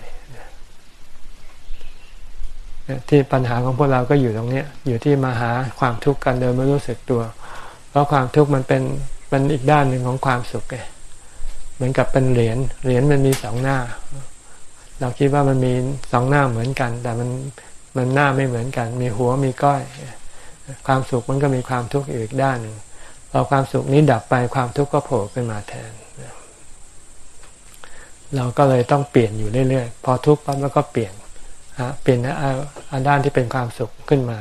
ที่ปัญหาของพวกเราก็อยู่ตรงนี้อยู่ที่มาหาความทุกข์กันโดยไม่รู้สึกตัว เพราะความทุกข์มันเป็น เป็นอีกด้านหนึ่งของความสุขไงเหมือนกับเป็นเหรียญเหรียญมันมีสองหน้า เราคิดว่ามันมีสองหน้าเหมือนกัน แต่มันมันหน้าไม่เหมือนกัน มีหัวมีก้อย ความสุขมันก็มีความทุกข์อีกด้านหนึ่งพอความสุขนี้ดับไปความทุกข์ก็โผล่ขึ้นมาแทนเราก็เลยต้องเปลี่ยนอยู่เรื่อยๆ พอทุกข์ปั๊บแล้วก็เปลี่ยนฮะเปลี่ยนอันด้านที่เป็นความสุขขึ้นมา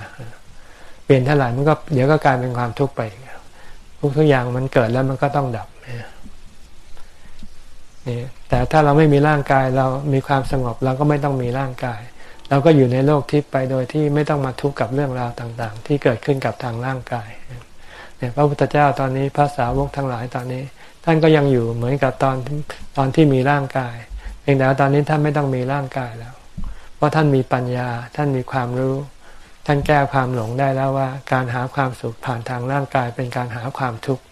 เปลี่ยนเท่าไหร่มันก็เดี๋ยวก็กลายเป็นความทุกข์ไป ทุกทุกอย่างมันเกิดแล้วมันก็ต้องดับนี่แต่ถ้าเราไม่มีร่างกายเรามีความสงบเราก็ไม่ต้องมีร่างกาย เราก็อยู่ในโลกทิพย์ไปโดยที่ไม่ต้องมาทุกข์กับเรื่องราวต่างๆ ที่เกิดขึ้นกับทางร่างกายเนี่ยพระพุทธเจ้าตอนนี้พระสาวกทั้งหลายตอนนี้ ท่านก็ยังอยู่เหมือนกับตอนตอนที่มีร่างกายเพียงแต่ตอนนี้ท่านไม่ต้องมีร่างกายแล้ว เพราะท่านมีปัญญาท่านมีความรู้ ท่านแก้ความหลงได้แล้วว่า การหาความสุขผ่านทางร่างกายเป็นการหาความทุกข์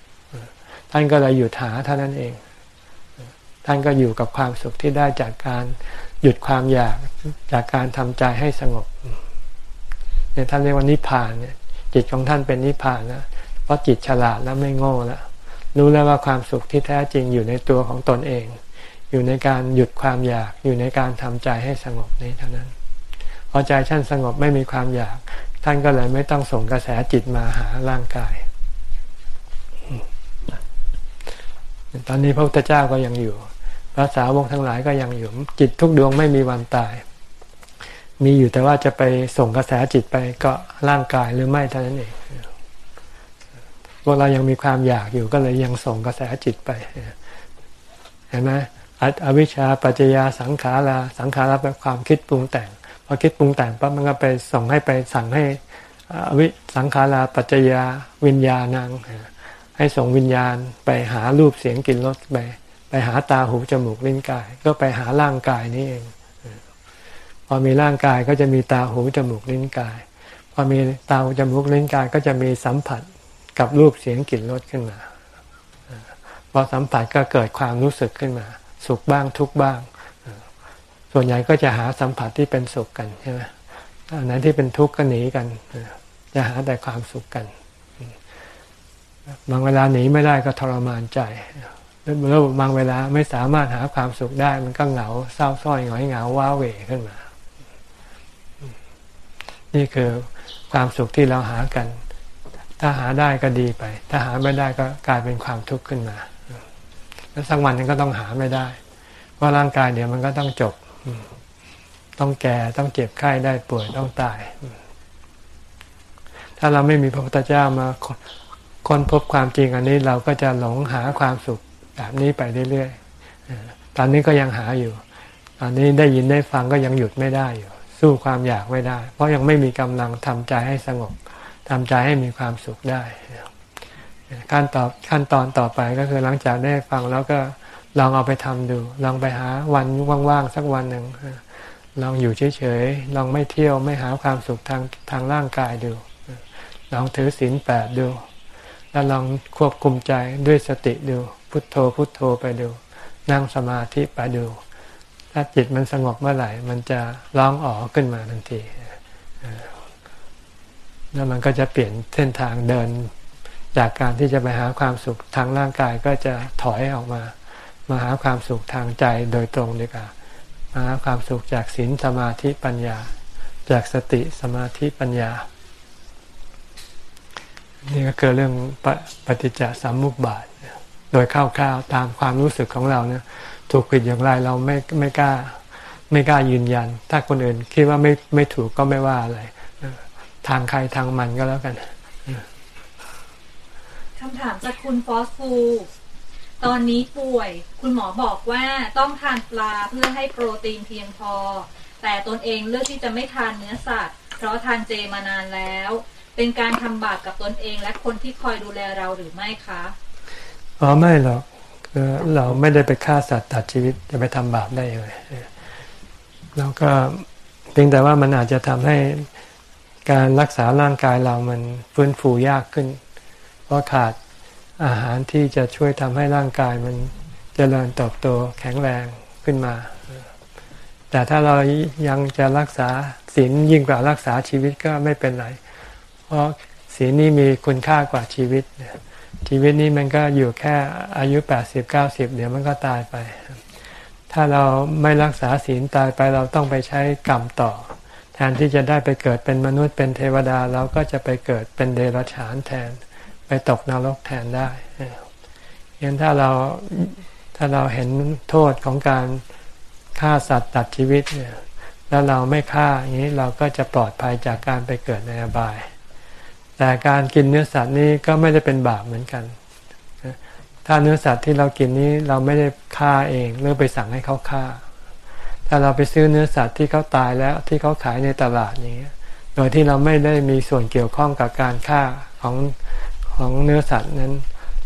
ท่านก็เลยหยุดหาเท่านั้นเอง ท่านก็อยู่กับความสุขที่ได้จากการหยุดความอยากจากการทำใจให้สงบเนี่ยท่านเรียกว่านิพพานเนี่ย จิตของท่านเป็นนิพพานนะเพราะจิตฉลาดแล้วไม่โง่แล้วรู้แล้วว่าความสุขที่แท้จริงอยู่ในตัวของตนเอง อยู่ในการหยุดความอยากอยู่ในการทำใจให้สงบนี้เท่านั้น พอใจท่านสงบไม่มีความอยาก ท่านก็เลยไม่ต้องส่งกระแสจิตมาหาร่างกาย ตอนนี้พระพุทธเจ้าก็ยังอยู่ภาษาวกทั้งหลายก็ยังอยู่ จิตทุกดวงไม่มีวันตาย มีอยู่แต่ว่าจะไปส่งกระแสจิตไปก็ร่างกายหรือไม่เท่านั้นเองพวกเรายังมีความอยากอยู่ก็เลยยังส่งกระแสจิตไป เห็นไหมอวิชชาปัจจยาสังขาราสังขาราเป็นความคิดปรุงแต่ง พอคิดปรุงแต่งปั๊บมันก็ไปส่งให้ไปสั่งให้อวิสังขาราปัจจยาวิญญาณัง ให้ส่งวิญญาณไปหารูปเสียงกลิ่นรสไปไปหาตาหูจมูกลิ้นกาย ก็ไปหาร่างกายนี่เอง พอมีร่างกายก็จะมีตาหูจมูกลิ้นกาย พอมีตาหูจมูกลิ้นกายก็จะมีสัมผัสกับรูปเสียงกลิ่นรสขึ้นมาพอสัมผัสก็เกิดความรู้สึกขึ้นมา สุขบ้างทุกบ้าง ส่วนใหญ่ก็จะหาสัมผัสที่เป็นสุขกันใช่ไหมอันนั้นที่เป็นทุกข์ก็หนีกัน จะหาแต่ความสุขกัน บางเวลาหนีไม่ได้ก็ทรมานใจแล้วบางเวลาไม่สามารถหาความสุขได้ มันก็เหงาเศร้าส้อยหงอยเหงาว้าเหวขึ้นมา นี่คือความสุขที่เราหากัน ถ้าหาได้ก็ดีไป ถ้าหาไม่ได้ก็กลายเป็นความทุกข์ขึ้นมา แล้วสักวันนึงก็ต้องหาไม่ได้ เพราะร่างกายเดี๋ยวมันก็ต้องจบ ต้องแก่ต้องเจ็บไข้ได้ป่วยต้องตาย ถ้าเราไม่มีพระพุทธเจ้ามาค้นพบความจริงอันนี้เราก็จะหลงหาความสุขแบบนี้ไปเรื่อยๆตอนนี้ก็ยังหาอยู่ตอนนี้ได้ยินได้ฟังก็ยังหยุดไม่ได้อยู่ สู้ความอยากไม่ได้ เพราะยังไม่มีกำลังทำใจให้สงบทำใจให้มีความสุขได้ขั้นตอนขั้นตอนต่อไปก็คือหลังจากได้ฟังแล้วก็ ลองเอาไปทำดู ลองไปหาวันว่างๆสักวันหนึ่งลองอยู่เฉยๆลองไม่เที่ยวไม่หาความสุขทางทางร่างกายดู ลองถือศีลแปดดู แล้วลองควบคุมใจด้วยสติดู พุทโธพุทโธไปดู นั่งสมาธิไปดู ถ้าจิตมันสงบเมื่อไหร่ มันจะร้องอ๋อขึ้นมาทันทีแล้วมันก็จะเปลี่ยนเส้นทางเดิน จากการที่จะไปหาความสุขทางร่างกายก็จะถอยออกมา มาหาความสุขทางใจโดยตรงดีกว่ามาหาความสุขจากศีลสมาธิปัญญา จากสติสมาธิปัญญา นี่ก็คือเรื่องปปฏิจจสมมุปบาท โดยคร่าวๆตามความรู้สึกของเราเนี่ยถูกผิดอย่างไรเราไม่ไม่กล้า ไม่กล้ายืนยัน ถ้าคนอื่นคิดว่าไม่ไม่ถูกก็ไม่ว่าอะไรทางใครทางมันก็แล้วกันคำถามจากคุณฟอสฟู ตอนนี้ป่วย คุณหมอบอกว่าต้องทานปลาเพื่อให้โปรตีนเพียงพอ แต่ตนเองเลือกที่จะไม่ทานเนื้อสัตว์ เพราะทานเจมานานแล้ว เป็นการทำบาปกับตนเองและคนที่คอยดูแลเราหรือไม่คะอ๋อไม่หรอกเราไม่ได้ไปฆ่าสัตว์ตัดชีวิตจะไปทำบาปได้ยังไงแล้วก็เพียงแต่ว่ามันอาจจะทำให้การรักษาร่างกายเรามันฟื้นฟูยากขึ้น เพราะขาด อาหารที่จะช่วยทำให้ร่างกายมันจเจริญเติบโตแข็งแรงขึ้นมา แต่ถ้าเรายังจะรักษาศีลยิ่งกว่ารักษาชีวิตก็ไม่เป็นไร เพราะศีลนี้มีคุณค่ากว่าชีวิต ชีวิตนี้มันก็อยู่แค่อายุแปดสิบเก้าสิบเดี๋ยวมันก็ตายไป ถ้าเราไม่รักษาศีลตายไปเราต้องไปใช้กรรมต่อ แทนที่จะได้ไปเกิดเป็นมนุษย์เป็นเทวดาเราก็จะไปเกิดเป็นเดรัจฉานแทน ไปตกนรกแทนได้ยังถ้าเราถ้าเราเห็นโทษของการฆ่าสัตว์ตัดชีวิตเนี่ยแล้วเราไม่ฆ่าอย่างนี้เราก็จะปลอดภัยจากการไปเกิดในอบาย แต่การกินเนื้อสัตว์นี้ก็ไม่ได้เป็นบาปเหมือนกัน ถ้าเนื้อสัตว์ที่เรากินนี้เราไม่ได้ฆ่าเองหรือไปสั่งให้เขาฆ่า ถ้าเราไปซื้อเนื้อสัตว์ที่เขาตายแล้วที่เขาขายในตลาดอย่างเงี้ โดยที่เราไม่ได้มีส่วนเกี่ยวข้องกับการฆ่าของ ของเนื้อสัตว์นั้น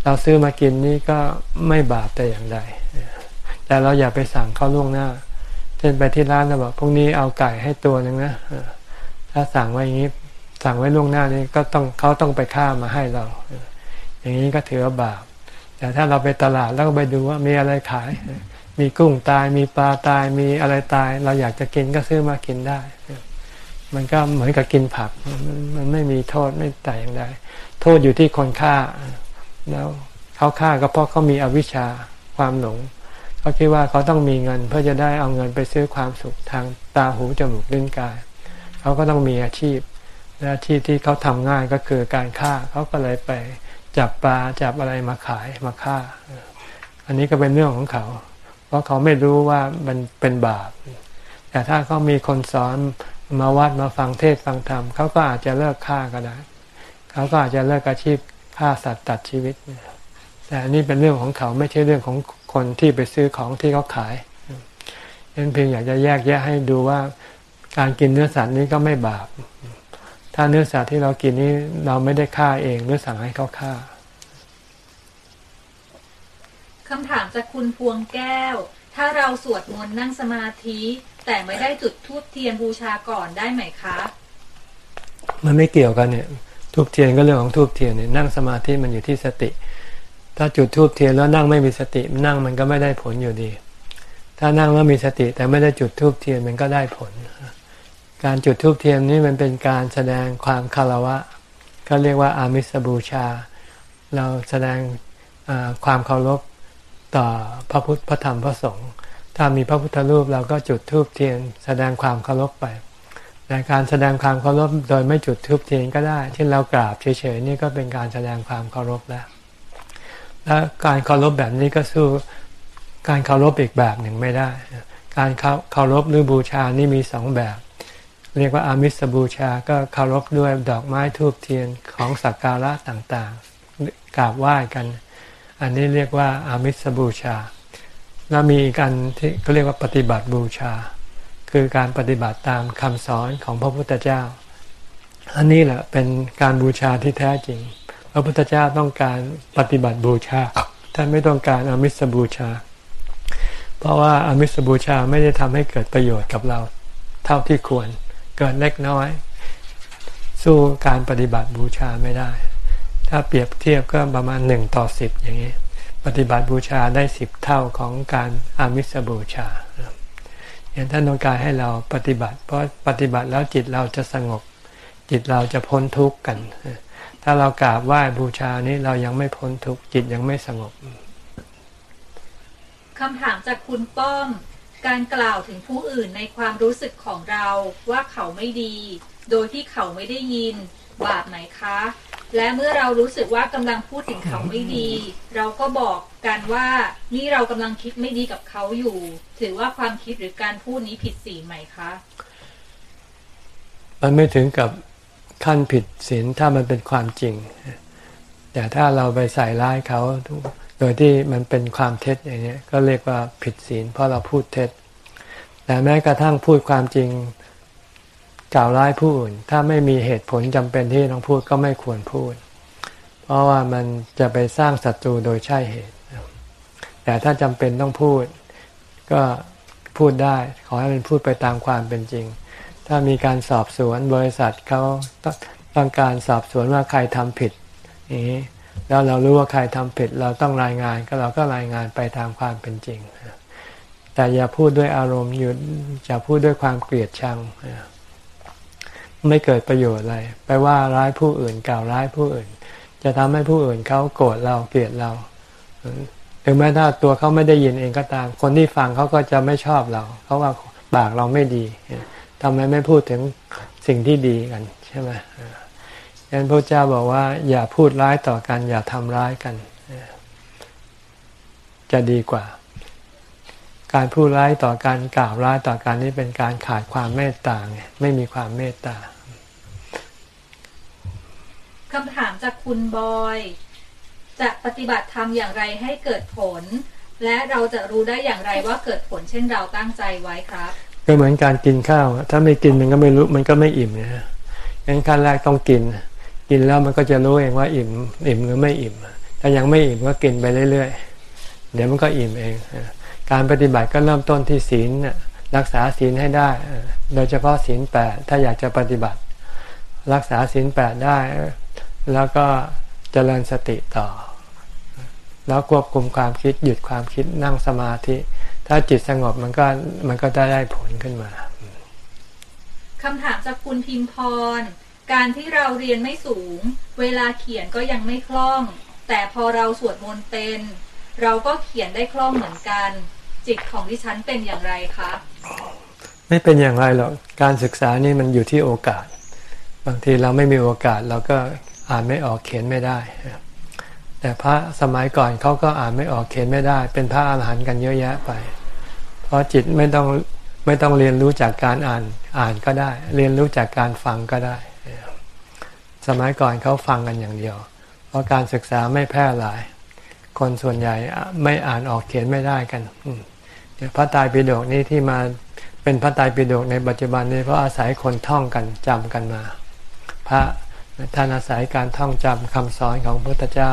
เราซื้อมากินนี่ก็ไม่บาปแต่อย่างใดแต่เราอย่าไปสั่งเขาล่วงหน้า เช่นไปที่ร้านเราบอกพรุ่งนี้เอาไก่ให้ตัวหนึ่งนะถ้าสั่งไว้อย่างนี้สั่งไว้ล่วงหน้านี้ก็ต้องเขาต้องไปฆ่ามาให้เรา อย่างนี้ก็ถือว่าบาป แต่ถ้าเราไปตลาดแล้วไปดูว่ามีอะไรขาย มีกุ้งตาย มีปลาตาย มีอะไรตาย เราอยากจะกินก็ซื้อมากินได้ มันก็เหมือนกับกินผัก มันไม่มีโทษไม่แต่อย่างใด โทษอยู่ที่คนฆ่า แล้วเขาฆ่าก็เพราะเขามีอวิชชาความหลงเขาคิดว่าเขาต้องมีเงิน เพื่อจะได้เอาเงินไปซื้อความสุขทางตาหูจมูกลิ้นกาย เขาก็ต้องมีอาชีพและอาชีพที่เขาทำง่ายก็คือการฆ่าเขาก็เลยไปจับปลาจับอะไรมาขายมาฆ่า อันนี้ก็เป็นเรื่องของเขา เพราะเขาไม่รู้ว่ามันเป็นบาป แต่ถ้าเขามีคนสอนมาวัดมาฟังเทศฟังธรรมเขาก็อาจจะเลิกฆ่าก็ได้ เขาก็อาจจะเลิกอาชีพฆ่าสัตว์ตัดชีวิต แต่อันนี้เป็นเรื่องของเขาไม่ใช่เรื่องของคนที่ไปซื้อของที่เขาขายนั้นเพียงอยากจะแยกแยะให้ดูว่าการกินเนื้อสัตว์นี้ก็ไม่บาป ถ้าเนื้อสัตว์ที่เรากินนี้เราไม่ได้ฆ่าเองหรือสั่งให้เขาฆ่าคำถามจากคุณพวงแก้ว ถ้าเราสวดมนต์นั่งสมาธิ แต่ไม่ได้จุดธูปเทียนบูชาก่อนได้ไหมคะ มันไม่เกี่ยวกันเนี่ย ธูปเทียนก็เรื่องของธูปเทียนเนี่ยนั่งสมาธิมันอยู่ที่สติ ถ้าจุดธูปเทียนแล้วนั่งไม่มีสตินั่งมันก็ไม่ได้ผลอยู่ดี ถ้านั่งแล้วมีสติแต่ไม่ได้จุดธูปเทียนมันก็ได้ผล การจุดธูปเทียนนี่มันเป็นการแสดงความคารวะก็เรียกว่าอามิสบูชา เราแสดงความเคารพต่อพระพุทธพระธรรมพระสงฆ์ถ้ามีพระพุทธรูปเราก็จุดทูบเทียน แสดงความเคารพไป แต่การแสดงความเคารพโดยไม่จุดทูบเทียนก็ได้เช่นเรากราบเฉยๆนี่ก็เป็นการแสดงความเคารพแล้วและการเคารพแบบนี้ก็สู้การเคารพอีกแบบหนึ่งไม่ได้ การเคารพหรือบูชานี่มีสองแบบ เรียกว่าอามิสบูชาก็เคารพด้วยดอกไม้ทูบเทียนของสักการะต่างๆ กราบไหว้กัน อันนี้เรียกว่าอามิสบูชา แล้วมีอีกอันที่เขาเรียกว่าปฏิบัติบูชา คือการปฏิบัติตามคำสอนของพระพุทธเจ้า อันนี้แหละเป็นการบูชาที่แท้จริง พระพุทธเจ้าต้องการปฏิบัติบูชา ท่านไม่ต้องการอมิสบูชา เพราะว่าอมิสบูชาไม่ได้ทำให้เกิดประโยชน์กับเรา เท่าที่ควร เกิดเล็กน้อย สู้การปฏิบัติบูชาไม่ได้ ถ้าเปรียบเทียบก็ประมาณหนึ่งต่อสิบอย่างนี้ ปฏิบัติบูชาได้สิบเท่าของการอามิสบูชา อย่างท่านต้องการให้เราปฏิบัติ เพราะปฏิบัติแล้วจิตเราจะสงบ จิตเราจะพ้นทุกข์กัน ถ้าเรากราบไหว้บูชานี้เรายังไม่พ้นทุกข์จิตยังไม่สงบคำถามจากคุณป้อม การกล่าวถึงผู้อื่นในความรู้สึกของเราว่าเขาไม่ดี โดยที่เขาไม่ได้ยิน บาปไหมคะ และเมื่อเรารู้สึกว่ากำลังพูดถึงเขาไม่ดี เราก็บอกกันว่านี่เรากำลังคิดไม่ดีกับเขาอยู่ ถือว่าความคิดหรือการพูดนี้ผิดศีลไหมคะมันไม่ถึงกับขั้นผิดศีลถ้ามันเป็นความจริง แต่ถ้าเราไปใส่ร้ายเขาโดยที่มันเป็นความเท็จอย่างนี้ก็เรียกว่าผิดศีลเพราะเราพูดเท็จ แต่แม้กระทั่งพูดความจริง กล่าวร้ายผู้อื่น ถ้าไม่มีเหตุผลจำเป็นที่ต้องพูดก็ไม่ควรพูด เพราะว่ามันจะไปสร้างศัตรูโดยใช่เหตุ แต่ถ้าจำเป็นต้องพูด ก็พูดได้ ขอให้มันพูดไปตามความเป็นจริง ถ้ามีการสอบสวนบริษัทเขาต้องการสอบสวนว่าใครทำผิดนี้แล้วเรารู้ว่าใครทำผิด เราต้องรายงานก็เราก็รายงานไปตามความเป็นจริง แต่อย่าพูดด้วยอารมณ์หยุดอย่าพูดด้วยความเกลียดชัง ไม่เกิดประโยชน์อะไร ไปว่าร้ายผู้อื่นกล่าวร้ายผู้อื่น จะทำให้ผู้อื่นเขาโกรธเราเกลียดเราถึงแม้ถ้าตัวเขาไม่ได้ยินเองก็ตาม คนที่ฟังเขาก็จะไม่ชอบเราเขาว่าปากเราไม่ดีทำไมไม่พูดถึงสิ่งที่ดีกันใช่ไหมยันพระเจ้าบอกว่า อย่าพูดร้ายต่อกัน อย่าทำร้ายกัน จะดีกว่า การพูดร้ายต่อกันกล่าวร้ายต่อกันนี่เป็นการขาดความเมตตาไงไม่มีความเมตตา คำถามจากคุณบอย จะปฏิบัติธรรมอย่างไรให้เกิดผล และเราจะรู้ได้อย่างไรว่าเกิดผลเช่นเราตั้งใจไว้ครับ ก็เหมือนการกินข้าว ถ้าไม่กินมันก็ไม่รู้มันก็ไม่อิ่มนะงั้นขั้นแรกต้องกิน กินแล้วมันก็จะรู้เองว่าอิ่มอิ่มหรือไม่อิ่ม ถ้ายังไม่อิ่มก็กินไปเรื่อยๆ เดี๋ยวมันก็อิ่มเอง การปฏิบัติก็เริ่มต้นที่ศีลรักษาศีลให้ได้ โดยเฉพาะศีลแปดถ้าอยากจะปฏิบัติ รักษาศีลแปดได้ แล้วก็เจริญสติต่อ แล้วควบคุมความคิดหยุดความคิดนั่งสมาธิ ถ้าจิตสงบมันก็มันก็ได้ได้ผลขึ้นมาคำถามจากคุณพิมพร การที่เราเรียนไม่สูง เวลาเขียนก็ยังไม่คล่อง แต่พอเราสวดมนต์เป็น เราก็เขียนได้คล่องเหมือนกัน จิตของดิฉันเป็นอย่างไรคะไม่เป็นอย่างไรหรอก การศึกษานี่มันอยู่ที่โอกาส บางทีเราไม่มีโอกาสเราก็ อ่านไม่ออกเขียนไม่ได้ แต่พระสมัยก่อนเขาก็อ่านไม่ออกเขียนไม่ได้ เป็นพระอาหารหันต์กันเยอะแยะไป เพราะจิตไม่ต้องไม่ต้องเรียนรู้จากการอ่านอ่านก็ได้ เรียนรู้จากการฟังก็ได้ สมัยก่อนเขาฟังกันอย่างเดียว เพราะการศึกษาไม่แพร่หลาย คนส่วนใหญ่ไม่อ่านออกเขียนไม่ได้กันพระตายปิฎกนี้ที่มาเป็นพระตายปิฎกในปัจจุบันนี้เพราะอาศัยคนท่องกันจำกันมา พระ ท่านอาศัยการท่องจำคำสอนของพระพุทธเจ้า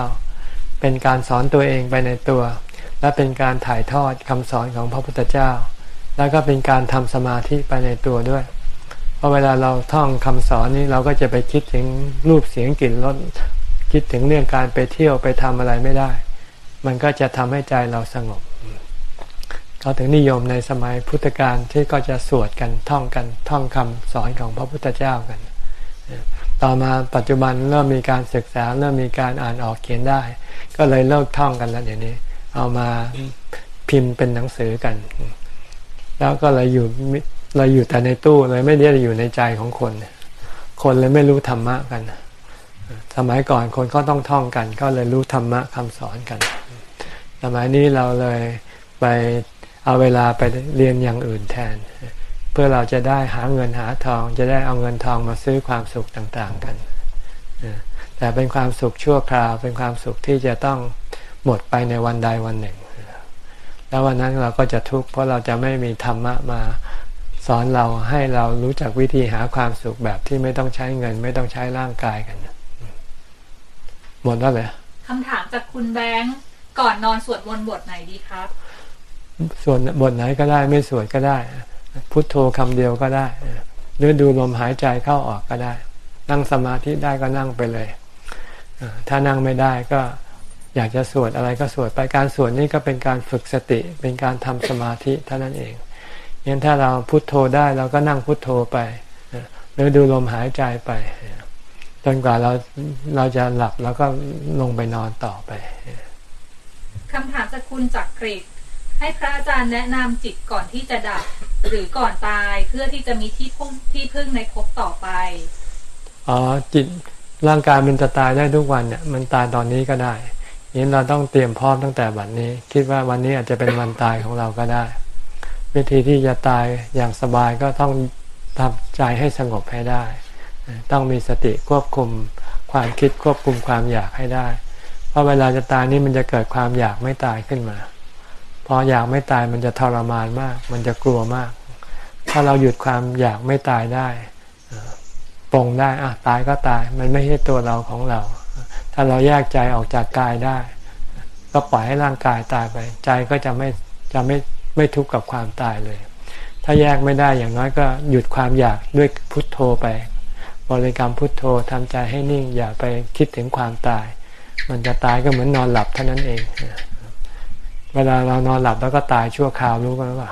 เป็นการสอนตัวเองไปในตัว และเป็นการถ่ายทอดคำสอนของพระพุทธเจ้า แล้วก็เป็นการทำสมาธิไปในตัวด้วย เพราะเวลาเราท่องคำสอนนี้เราก็จะไปคิดถึงรูปเสียงกลิ่นรสคิดถึงเรื่องการไปเที่ยวไปทำอะไรไม่ได้ มันก็จะทำให้ใจเราสงบเขาถึงนิยมในสมัยพุทธกาลที่ก็จะสวดกันท่องกันท่องคำสอนของพระพุทธเจ้ากัน ต่อมาปัจจุบันเริ่มมีการศึกษาเริ่มมีการอ่านออกเขียนได้ ก็เลยเลิกท่องกันแล้วเดี๋ยวนี้ เอามาพิมพ์เป็นหนังสือกัน แล้วก็เลยอยู่เราอยู่แต่ในตู้เลยไม่ได้อยู่ในใจของคน คนเลยไม่รู้ธรรมะกัน สมัยก่อนคนก็ต้องท่องกัน ก็เลยรู้ธรรมะคำสอนกัน สมัยนี้เราเลยไปเอาเวลาไปเรียนอย่างอื่นแทน เพื่อเราจะได้หาเงินหาทอง จะได้เอาเงินทองมาซื้อความสุขต่างๆกัน แต่เป็นความสุขชั่วคราวเป็นความสุขที่จะต้องหมดไปในวันใดวันหนึ่ง แล้ววันนั้นเราก็จะทุกข์เพราะเราจะไม่มีธรรมะมาสอนเราให้เรารู้จักวิธีหาความสุขแบบที่ไม่ต้องใช้เงิน ไม่ต้องใช้ร่างกายกัน หมดแล้วเลยคำถามจากคุณแบงก์ก่อนนอนสวดมนต์บทไหนดีครับ สวดบทไหนก็ได้ไม่สวดก็ได้ พุทโธคำเดียวก็ได้ หรือดูลมหายใจเข้าออกก็ได้ นั่งสมาธิได้ก็นั่งไปเลย ถ้านั่งไม่ได้ก็อยากจะสวดอะไรก็สวดไปการสวดนี่ก็เป็นการฝึกสติ เป็นการทำสมาธิเท่านั้นเองยันถ้าเราพุทโธได้เราก็นั่งพุทโธไป หรือดูลมหายใจไป จนกว่าเราเราจะหลับแล้วก็ลงไปนอนต่อไปคำถามจากคุณจักกรี ให้พระอาจารย์แนะนำจิตก่อนที่จะดับ หรือก่อนตายเพื่อที่จะมีที่พึ่งที่พึ่งในภพต่อไปอ๋อจิตร่างกายมันจะตายได้ทุกวันเนี่ยมันตายตอนนี้ก็ได้ยันเราต้องเตรียมพร้อมตั้งแต่บันนี้ คิดว่าวันนี้อาจจะเป็นวันตายของเราก็ได้ วิธีที่จะตายอย่างสบายก็ต้องทำใจให้สงบให้ได้ ต้องมีสติควบคุมความคิดควบคุมความอยากให้ได้ เพราะเวลาจะตายนี่มันจะเกิดความอยากไม่ตายขึ้นมา ออยากไม่ตายมันจะทรมานมาก มันจะกลัวมาก ถ้าเราหยุดความอยากไม่ตายได้ปรงได้อะตายก็ตาย มันไม่ใช่ตัวเราของเรา ถ้าเราแยกใจออกจากกายได้ ก็ปล่อยให้ร่างกายตายไป ใจก็จะไม่จะไม่ไม่ทุกข์กับความตายเลย ถ้าแยกไม่ได้อย่างน้อยก็หยุดความอยากด้วยพุทโธไป บริกรรมพุทโธทำใจให้นิ่งอย่าไปคิดถึงความตาย มันจะตายก็เหมือนนอนหลับเท่านั้นเอง เวลาเรานอนหลับแล้วก็ตายชั่วคราวรู้กันหรือเปล่า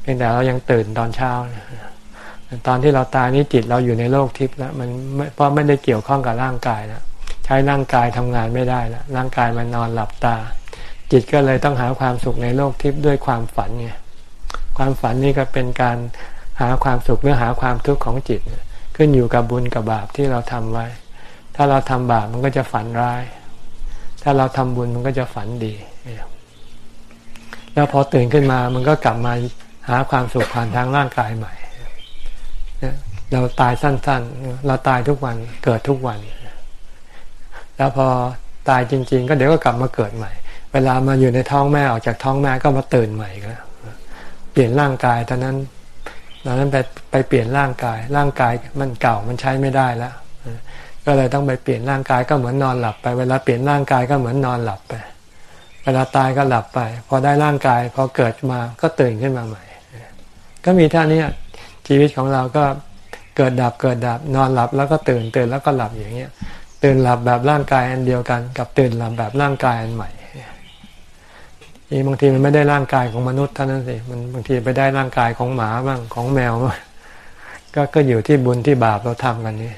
เพียงแต่เรายังตื่นตอนเช้า ตอนที่เราตายนี่จิตเราอยู่ในโลกทิพย์แล้วมันเพราะไม่ได้เกี่ยวข้องกับร่างกายแล้วใช้ร่างกายทำงานไม่ได้แล้วร่างกายมันนอนหลับตา จิตก็เลยต้องหาความสุขในโลกทิพย์ด้วยความฝันไงความฝันนี่ก็เป็นการหาความสุขหรือหาความทุกข์ของจิต ขึ้นอยู่กับบุญกับบาปที่เราทำไว้ ถ้าเราทำบาปมันก็จะฝันร้าย ถ้าเราทำบุญมันก็จะฝันดี แล้วพอตื่นขึ้นมามันก็กลับมาหาความสุขผ่านทางร่างกายใหม่เราตายสั้นๆ เราตายทุกวันเกิดทุกวัน แล้วพอตายจริง ๆ ก็เดี๋ยวก็กลับมาเกิดใหม่ เวลามาอยู่ในท้องแม่ออกจากท้องแม่ก็มาตื่นใหม่ก็เปลี่ยนร่างกายตอนนั้นตอนนั้นไปไปเปลี่ยนร่างกาย ร่างกายมันเก่ามันใช้ไม่ได้แล้วก็เลยต้องไปเปลี่ยนร่างกายก็เหมือนนอนหลับไป เวลาเปลี่ยนร่างกายก็เหมือนนอนหลับไป เวลาตายก็หลับไป พอได้ร่างกายพอเกิดมาก็ตื่นขึ้นมาใหม่ ก็มีท่านี้ชีวิตของเราก็เกิดดับเกิดดับนอนหลับแล้วก็ตื่นตื่นแล้วก็หลับอย่างเงี้ยตื่นหลับแบบร่างกายอันเดียวกัน กับตื่นหลับแบบร่างกายอันใหม่นี่บางทีมันไม่ได้ร่างกายของมนุษย์เท่านั้นสิมันบางทีไปได้ร่างกายของหมาบ้างของแมวบ้างก็ก็อยู่ที่บุญที่บาปเราทำกันนี่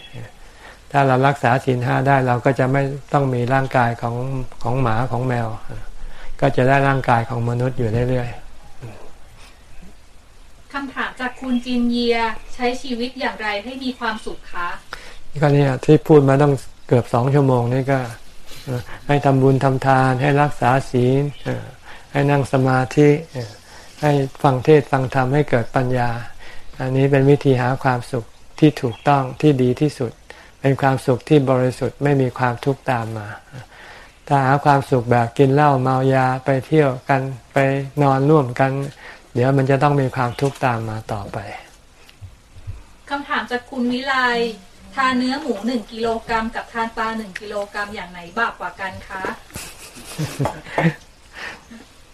ถ้าเรารักษาศีลห้าได้เราก็จะไม่ต้องมีร่างกายของของหมาของแมว ก็จะได้ร่างกายของมนุษย์อยู่เรื่อยๆคำถามจากคุณจินเยียใช้ชีวิตอย่างไรให้มีความสุขคะก็เนี่ยที่พูดมาต้องเกือบสองชั่วโมงนี่ก็ ให้ทำบุญทำทานให้รักษาศีลให้นั่งสมาธิให้ฟังเทศฟังธรรมให้เกิดปัญญา อันนี้เป็นวิธีหาความสุขที่ถูกต้องที่ดีที่สุด เป็นความสุขที่บริสุทธิ์ไม่มีความทุกข์ตามมา ถ้าหาความสุขแบบกินเหล้าเมายาไปเที่ยวกันไปนอนร่วมกัน เดี๋ยวมันจะต้องมีความทุกข์ตามมาต่อไปคำถามจากคุณวิไลทานเนื้อหมูหนึ่งกิโลกรัมกับทานปลาหนึ่งกิโลกรัมอย่างไหนบาปกว่ากันคะ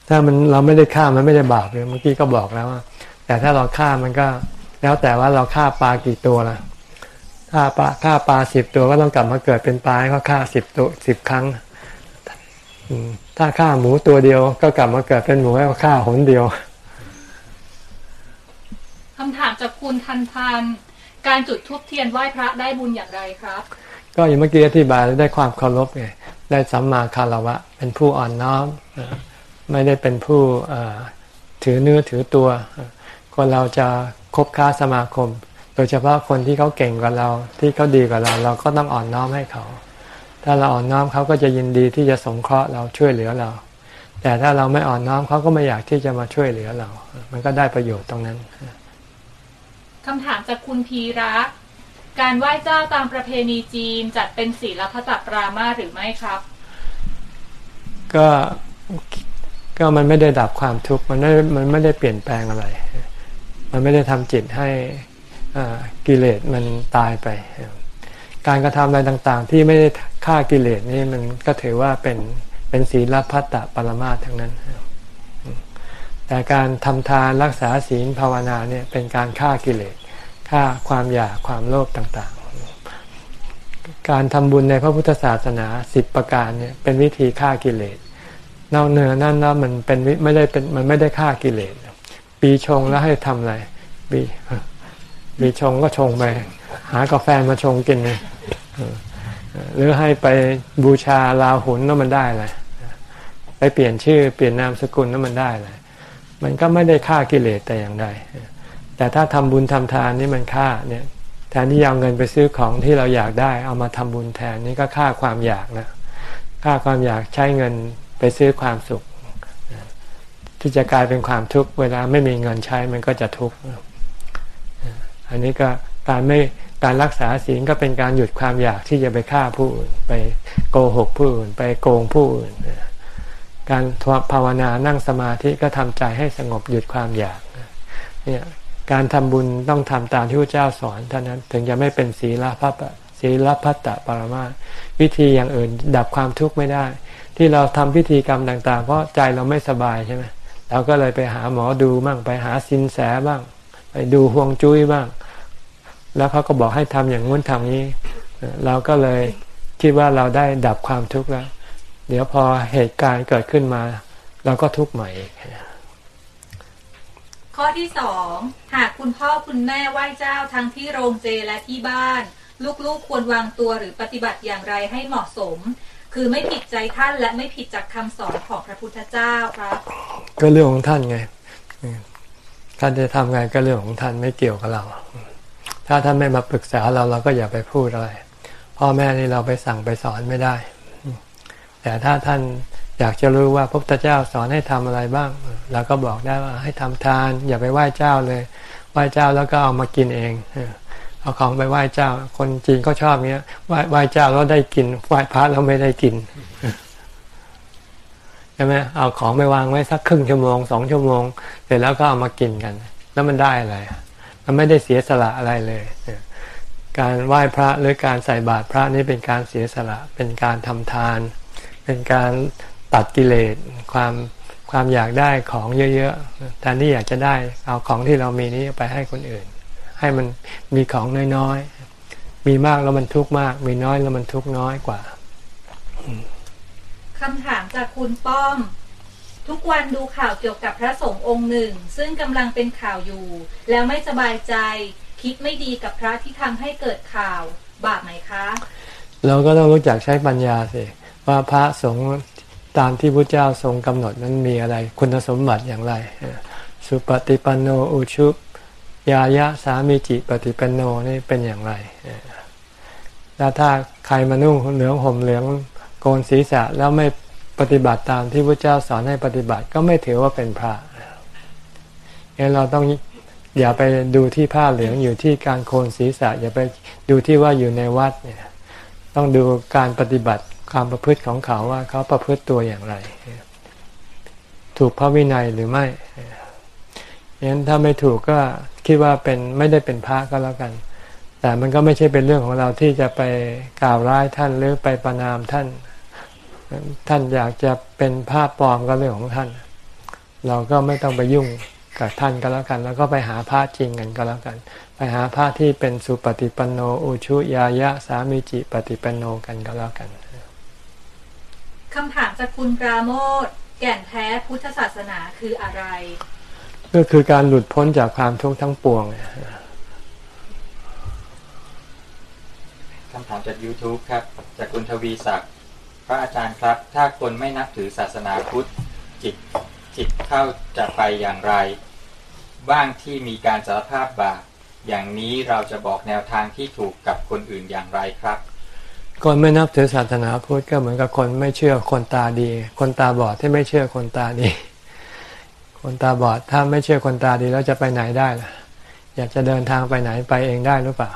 ถ้ามันเราไม่ได้ฆ่ามันไม่ได้บาปเลยเมื่อกี้ก็บอกแล้วว่าแต่ถ้าเราฆ่ามันก็ แล้วแต่ว่าเราฆ่าปลากี่ตัวละถ้าปลาฆ่าปลาสิบตัวก็ต้องกลับมาเกิดเป็นปลาให้เขาฆ่าสิบตัวสิบครั้ง ถ้าฆ่าหมูตัวเดียว ก็กลับมาเกิดเป็นหมูให้เขาฆ่าหนเดียวคำถามจากคุณทันพันการจุดทูบเทียนไหว้พระได้บุญอย่างไรครับ ก็อย่างเมื่อกี้อธิบายได้ความเคารพไงได้สัมมาคารวะ เป็นผู้อ่อนน้อมไม่ได้เป็นผู้ถือเนื้อถือตัว คนเราจะคบค้าสมาคม โดยเฉพาะคนที่เขาเก่งกว่าเราที่เขาดีกว่าเรา เราก็ต้องอ่อนน้อมให้เขา ถ้าเราอ่อนน้อมเขาก็จะยินดีที่จะสงเคราะห์เราช่วยเหลือเรา แต่ถ้าเราไม่อ่อนน้อมเขาก็ไม่อยากที่จะมาช่วยเหลือเรา มันก็ได้ประโยชน์ตรงนั้นคำถามจากคุณพีระการไหว้เจ้าตามประเพณีจีนจัดเป็นศีลพัตปรามาหรือไม่ครับ ก็ก็มันไม่ได้ดับความทุกข์มันไม่มันไม่ได้เปลี่ยนแปลงอะไร มันไม่ได้ทำจิตให้กิเลสมันตายไป การกระทำอะไรต่างๆ ที่ไม่ได้ฆ่ากิเลสนี่มันก็ถือว่าเป็นเป็นศีลพัตตปรมาทั้งนั้น แต่การทำทานรักษาศีลภาวนาเนี่ยเป็นการฆ่ากิเลสฆ่าความอยากความโลภต่างๆ การทำบุญในพระพุทธศาสนาสิบประการเนี่ยเป็นวิธีฆ่ากิเลสนอกเหนือนั่นแล้วมันเป็นไม่ได้เป็นมันไม่ได้ฆ่ากิเลสปีชงแล้วให้ทำอะไรปีปีชงก็ชงไป หากาแฟมาชงกินเลยหรือให้ไปบูชาลาหุนแล้วมันได้เลยไปเปลี่ยนชื่อเปลี่ยนนามสกุลแล้วมันได้เลยมันก็ไม่ได้ฆ่ากิเลสแต่อย่างใดแต่ถ้าทำบุญทำทานนี่มันฆ่าเนี่ยแทนที่เอาเงินไปซื้อของที่เราอยากได้ เอามาทำบุญแทนนี่ก็ฆ่าความอยากนะฆ่าความอยากใช้เงินไปซื้อความสุข ที่จะกลายเป็นความทุกข์เวลาไม่มีเงินใช้มันก็จะทุกข์อันนี้ก็ การไม่การรักษาศีลก็เป็นการหยุดความอยากที่จะไปฆ่าผู้อื่นไปโกหกผู้อื่นไปโกงผู้อื่นการภาวนานั่งสมาธิก็ทำใจให้สงบหยุดความอยากเนี่ยการทำบุญต้องทำตามที่พระเจ้าสอนเท่านั้นถึงจะไม่เป็นศีลพัตศีลพัตตปรมาวิธีอย่างอื่นดับความทุกข์ไม่ได้ ที่เราทำพิธีกรรมต่าง ๆ เพราะใจเราไม่สบายใช่ไหมเราก็เลยไปหาหมอดูบ้างไปหาสินแสบ้าง ไปดูห่วงจุ้ยบ้าง แล้วเขาก็บอกให้ทำอย่างงู้นทำนี้ เราก็เลยคิดว่าเราได้ดับความทุกข์แล้ว เดี๋ยวพอเหตุการณ์เกิดขึ้นมา เราก็ทุกข์ใหม่อีกข้อที่สองหากคุณพ่อคุณแม่ไหว้เจ้าทั้งที่โรงเจและที่บ้าน ลูกๆควรวางตัวหรือปฏิบัติอย่างไรให้เหมาะสม คือไม่ผิดใจท่านและไม่ผิดจากคำสอนของพระพุทธเจ้าครับ ก็เรื่องของท่านไงท่านจะทำไงก็เรื่องของท่านไม่เกี่ยวกับเรา ถ้าท่านไม่มาปรึกษาเราเราก็อย่าไปพูดอะไร พ่อแม่นี่เราไปสั่งไปสอนไม่ได้ แต่ถ้าท่านอยากจะรู้ว่าพระพุทธเจ้าสอนให้ทำอะไรบ้างเราก็บอกได้ว่าให้ทำทาน อย่าไปไหว้เจ้าเลย ไหว้เจ้าแล้วก็เอามากินเองเอาของไปไหว้เจ้า คนจีนก็ชอบเงี้ยไหว้ไหว้เจ้าแล้วได้กินไหว้พระแล้วไม่ได้กินใช่ไหมเอาของไปวางไว้สักครึ่งชั่วโมงสองชั่วโมง เสร็จแล้วก็เอามากินกัน แล้วมันได้อะไร ไม่ได้เสียสละอะไรเลย การไหว้พระหรือการใส่บาตรพระนี่เป็นการเสียสละ เป็นการทำทาน เป็นการตัดกิเลสความความอยากได้ของเยอะๆแทนที่อยากจะได้เอาของที่เรามีนี้ไปให้คนอื่น ให้มันมีของน้อยๆ มีมากแล้วมันทุกข์มาก มีน้อยแล้วมันทุกข์น้อยกว่าคำถามจากคุณป้อม ทุกวันดูข่าวเกี่ยวกับพระสงฆ์องค์หนึ่ง ซึ่งกำลังเป็นข่าวอยู่ แล้วไม่สบายใจ คิดไม่ดีกับพระที่ทำให้เกิดข่าว บาปไหมคะ เราก็ต้องรู้จักใช้ปัญญาสิว่าพระสงฆ์ตามที่พระเจ้าทรงกำหนดนั้นมีอะไรคุณสมบัติอย่างไร สุปฏิปันโนอุชุยายะสามีจิปฏิปันโนนี่เป็นอย่างไรแล้วถ้าใครมานุ่งเหลืองห่มเหลืองโกนศีรษะแล้วไม่ ปฏิบัติตามที่พระเจ้าสอนให้ปฏิบัติก็ไม่ถือว่าเป็นพระงั้นเราต้องอย่าไปดูที่ผ้าเหลืองอยู่ที่การโคนศีรษะ อย่าไปดูที่ว่าอยู่ในวัดเนี่ย ต้องดูการปฏิบัติความประพฤติของเขาว่าเขาประพฤติตัวอย่างไร ถูกพระวินัยหรือไม่งั้นถ้าไม่ถูกก็คิดว่าเป็นไม่ได้เป็นพระก็แล้วกัน แต่มันก็ไม่ใช่เป็นเรื่องของเราที่จะไปกล่าวร้ายท่านหรือไปประนามท่าน ท่านอยากจะเป็นภาพปลอมก็เรื่องของท่าน เราก็ไม่ต้องไปยุ่งกับท่านก็แล้วกัน แล้วก็ไปหาพระจริงกันก็แล้วกัน ไปหาพระที่เป็นสุปฏิปันโนอุชุยายะสามิจิปฏิปันโนกันก็แล้วกันคำถามจากคุณปราโมทแก่นแท้พุทธศาสนาคืออะไร ก็คือการหลุดพ้นจากความทุกข์ทั้งปวงคำถามจาก YouTube ครับ จากคุณทวีศักดิ์พ ระอาจารย์ครับ ถ้าคนไม่นับถือศาสนาพุทธจิตจิตเข้าจะไปอย่างไร บ้างที่มีการสารภาพบาปอย่างนี้เราจะบอกแนวทางที่ถูกกับคนอื่นอย่างไรครับ คนไม่นับถือศาสนาพุทธก็เหมือนกับคนไม่เชื่อคนตาดี คนตาบอดที่ไม่เชื่อคนตาดี คนตาบอดถ้าไม่เชื่อคนตาดีแล้วจะไปไหนได้ล่ะ อยากจะเดินทางไปไหนไปเองได้หรือเปล่า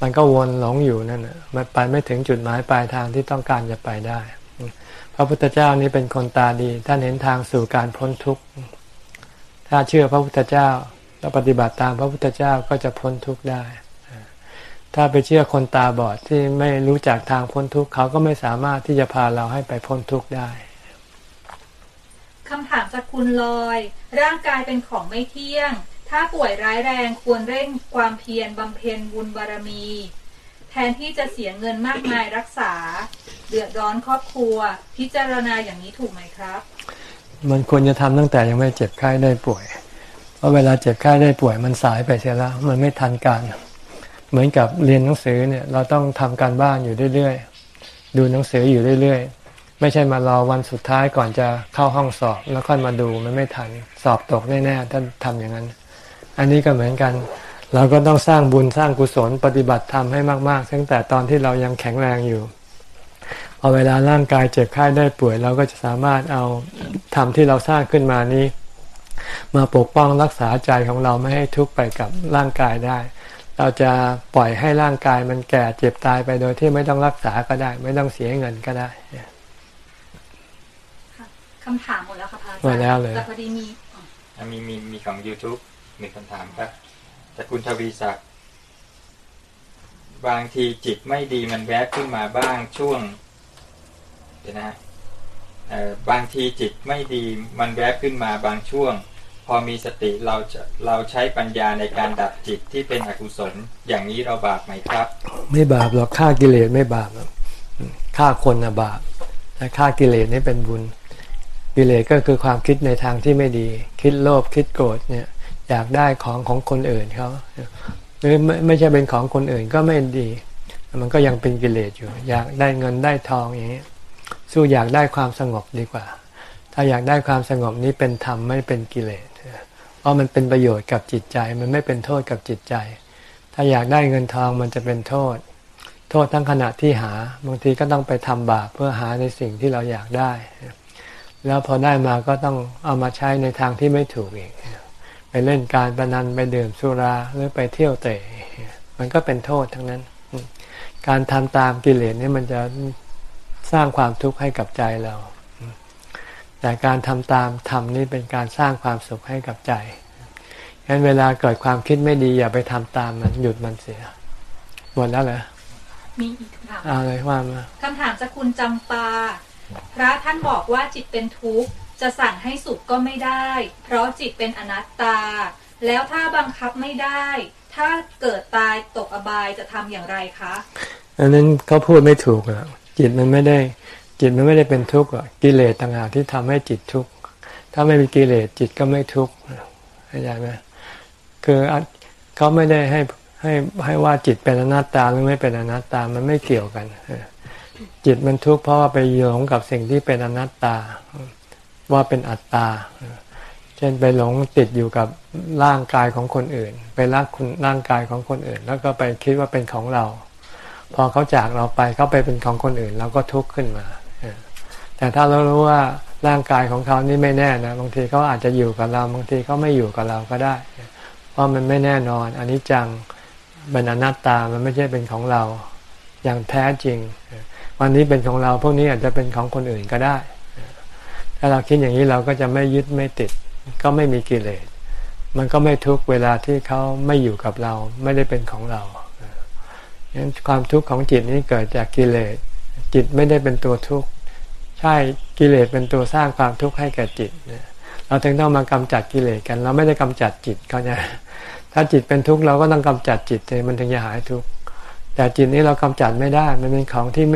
มันก็วนหลงอยู่นั่นน่ะมันไปไม่ถึงจุดหมายปลายทางที่ต้องการจะไปได้ พระพุทธเจ้านี่เป็นคนตาดีท่านเห็นทางสู่การพ้นทุกข์ ถ้าเชื่อพระพุทธเจ้าแล้วปฏิบัติตามพระพุทธเจ้าก็จะพ้นทุกข์ได้ ถ้าไปเชื่อคนตาบอดที่ไม่รู้จักทางพ้นทุกข์เขาก็ไม่สามารถที่จะพาเราให้ไปพ้นทุกข์ได้คำถามจากคุณลอย ร่างกายเป็นของไม่เที่ยง ถ้าป่วยร้ายแรงควรเร่งความเพียรบำเพ็ญบุญบารมี แทนที่จะเสียเงินมากมายรักษา เดือดร้อนครอบครัว พิจารณาอย่างนี้ถูกไหมครับ มันควรจะทำตั้งแต่ยังไม่เจ็บไข้ได้ป่วย เพราะเวลาเจ็บไข้ได้ป่วยมันสายไปเสียแล้ว มันไม่ทันการ เหมือนกับเรียนหนังสือเนี่ยเราต้องทำการบ้านอยู่เรื่อยๆ ดูหนังสืออยู่เรื่อยๆ ไม่ใช่มารอวันสุดท้ายก่อนจะเข้าห้องสอบ แล้วค่อยมาดูมันไม่ทันสอบตกแน่ๆถ้าทำอย่างนั้น อันนี้ก็เหมือนกัน เราก็ต้องสร้างบุญสร้างกุศลปฏิบัติธรรมให้มากๆ ตั้งแต่ตอนที่เรายังแข็งแรงอยู่พอเวลาร่างกายเจ็บไข้ได้ป่วย เราก็จะสามารถเอาธรรมที่เราสร้างขึ้นมานี้ มาปกป้องรักษาใจของเราไม่ให้ทุกข์ไปกับร่างกายได้ เราจะปล่อยให้ร่างกายมันแก่เจ็บตายไปโดยที่ไม่ต้องรักษาก็ได้ ไม่ต้องเสียเงินก็ได้คำถามหมดแล้วค่ะพระอาจารย์หมดแล้วเลยแต่พอดีมีมีมีมีของ YouTube หนึ่งคำถามครับจากคุณทวีศักดิ์บางทีจิตไม่ดีมันแวบขึ้นมาบ้างช่วงเดี๋ยวนะฮะบางทีจิตไม่ดีมันแวบขึ้นมาบางช่วง พอมีสติเราจะเราใช้ปัญญาในการดับจิตที่เป็นอกุศล อย่างนี้เราบาปไหมครับ ไม่บาปหรอกฆ่ากิเลสไม่บาปหรอกฆ่าคนนะบาปแต่ฆ่ากิเลสนี่เป็นบุญกิเลสก็คือความคิดในทางที่ไม่ดี คิดโลภคิดโกรธเนี่ย อยากได้ของของคนอื่นเขาหรือไม่ไม่ใช่เป็นของคนอื่นก็ไม่ดี มันก็ยังเป็นกิเลสอยู่ อยากได้เงินได้ทองอย่างนี้สู้อยากได้ความสงบดีกว่า ถ้าอยากได้ความสงบนี้เป็นธรรมไม่เป็นกิเลสเพราะมันเป็นประโยชน์กับจิตใจ มันไม่เป็นโทษกับจิตใจ ถ้าอยากได้เงินทองมันจะเป็นโทษ โทษทั้งขณะที่หาบางทีก็ต้องไปทำบาปเพื่อหาในสิ่งที่เราอยากได้ แล้วพอได้มาก็ต้องเอามาใช้ในทางที่ไม่ถูกอีก ไปเล่นการพนันไปดื่มสุราหรือไปเที่ยวเตะมันก็เป็นโทษทั้งนั้น การทำตามกิเลสนี่มันจะสร้างความทุกข์ให้กับใจเรา แต่การทำตามธรรมนี่เป็นการสร้างความสุขให้กับใจงั้นเวลาเกิดความคิดไม่ดีอย่าไปทำตามมันหยุดมันเสีย หมดแล้วเหรอมีอีกคำถามเอาเลยว่ามาคำถามจากคุณจำปา พระท่านบอกว่าจิตเป็นทุกข์ จะสั่งให้สุขก็ไม่ได้ เพราะจิตเป็นอนัตตา แล้วถ้าบังคับไม่ได้ ถ้าเกิดตายตกอบายจะทำอย่างไรคะ อันนั้นเขาพูดไม่ถูกหรอกจิตมันไม่ได้ จิตมันไม่ได้เป็นทุกข์กิเลสต่างหากที่ทำให้จิตทุกข์ถ้าไม่มีกิเลสจิตก็ไม่ทุกข์เข้าใจไหมคือเขาไม่ได้ให้ให้ให้ว่าจิตเป็นอนัตตาหรือไม่เป็นอนัตตามันไม่เกี่ยวกันจิตมันทุกข์เพราะว่าไปหลงกับสิ่งที่เป็นอนัตตา ว่าเป็นอัตตา เช่นไปหลงติดอยู่กับร่างกายของคนอื่น ไปรักคุณร่างกายของคนอื่น แล้วก็ไปคิดว่าเป็นของเรา พอเขาจากเราไปเขาไปเป็นของคนอื่น เราก็ทุกข์ขึ้นมา แต่ถ้าเรารู้ว่าร่างกายของเขานี่ไม่แน่นะบางทีเขาอาจจะอยู่กับเรา บางทีเขาไม่อยู่กับเราก็ได้ เพราะมันไม่แน่นอนอันนี้จังเป็นอนัตตามันไม่ใช่เป็นของเราอย่างแท้จริง วันนี้เป็นของเราพวกนี้อาจจะเป็นของคนอื่นก็ได้ ถ้าเราคิดอย่างนี้เราก็จะไม่ยึดไม่ติด ก็ไม่มีกิเลส มันก็ไม่ทุกเวลาที่เขาไม่อยู่กับเราไม่ได้เป็นของเราฉะนั้นความทุกข์ของจิตนี้เกิดจากกิเลส จิตไม่ได้เป็นตัวทุกข์ใช่กิเลสเป็นตัวสร้างความทุกข์ให้แก่จิตเราถึงต้องมากำจัดกิเลสกัน เราไม่ได้กำจัดจิตเขาจะถ้าจิตเป็นทุกข์เราก็ต้องกำจัดจิตเลยมันถึงจะหายทุกข์แต่จิตนี้เรากำจัดไม่ได้ มันเป็นของที่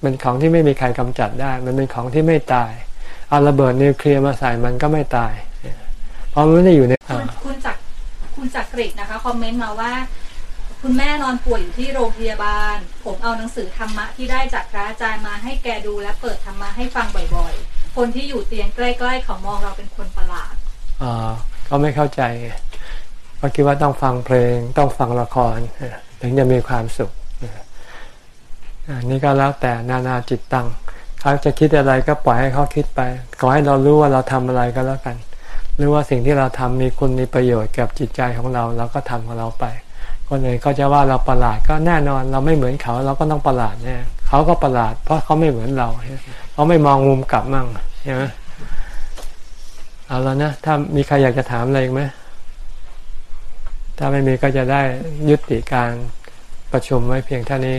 เป็นของที่ไม่มีใครกำจัดได้ มันเป็นของที่ไม่ตาย เอาระเบิดนิวเคลียร์มาใส่มันก็ไม่ตาย เพราะมันไม่ได้อยู่ในคุณคุณจักรคุณจักริดนะคะคอมเมนต์มาว่า คุณแม่นอนป่วยอยู่ที่โรงพยาบาล ผมเอาหนังสือธรรมะที่ได้จากพระอาจารย์มาให้แกดูและเปิดธรรมะให้ฟังบ่อยๆ คนที่อยู่เตียงใกล้ๆเขามองเราเป็นคนประหลาดอ่าเขาไม่เข้าใจเขาคิดว่าต้องฟังเพลงต้องฟังละครถึงจะมีความสุขอันนี้ก็แล้วแต่นานาจิตตัง เขาจะคิดอะไรก็ปล่อยให้เขาคิดไป ขอให้เรารู้ว่าเราทำอะไรก็แล้วกัน หรือว่าสิ่งที่เราทำมีคุณมีประโยชน์กับจิตใจของเราเราก็ทำของเราไป คนอื่นเขาจะว่าเราประหลาดก็แน่นอนเราไม่เหมือนเขาเราก็ต้องประหลาดแน่เขาก็ประหลาด เพราะเขาไม่เหมือนเราเขาไม่มองมุมกลับมั่งใช่ไหมเอาแล้วนะถ้ามีใครอยากจะถามอะไรไหมถ้าไม่มีก็จะได้ยุติการประชุมไว้เพียงเท่านี้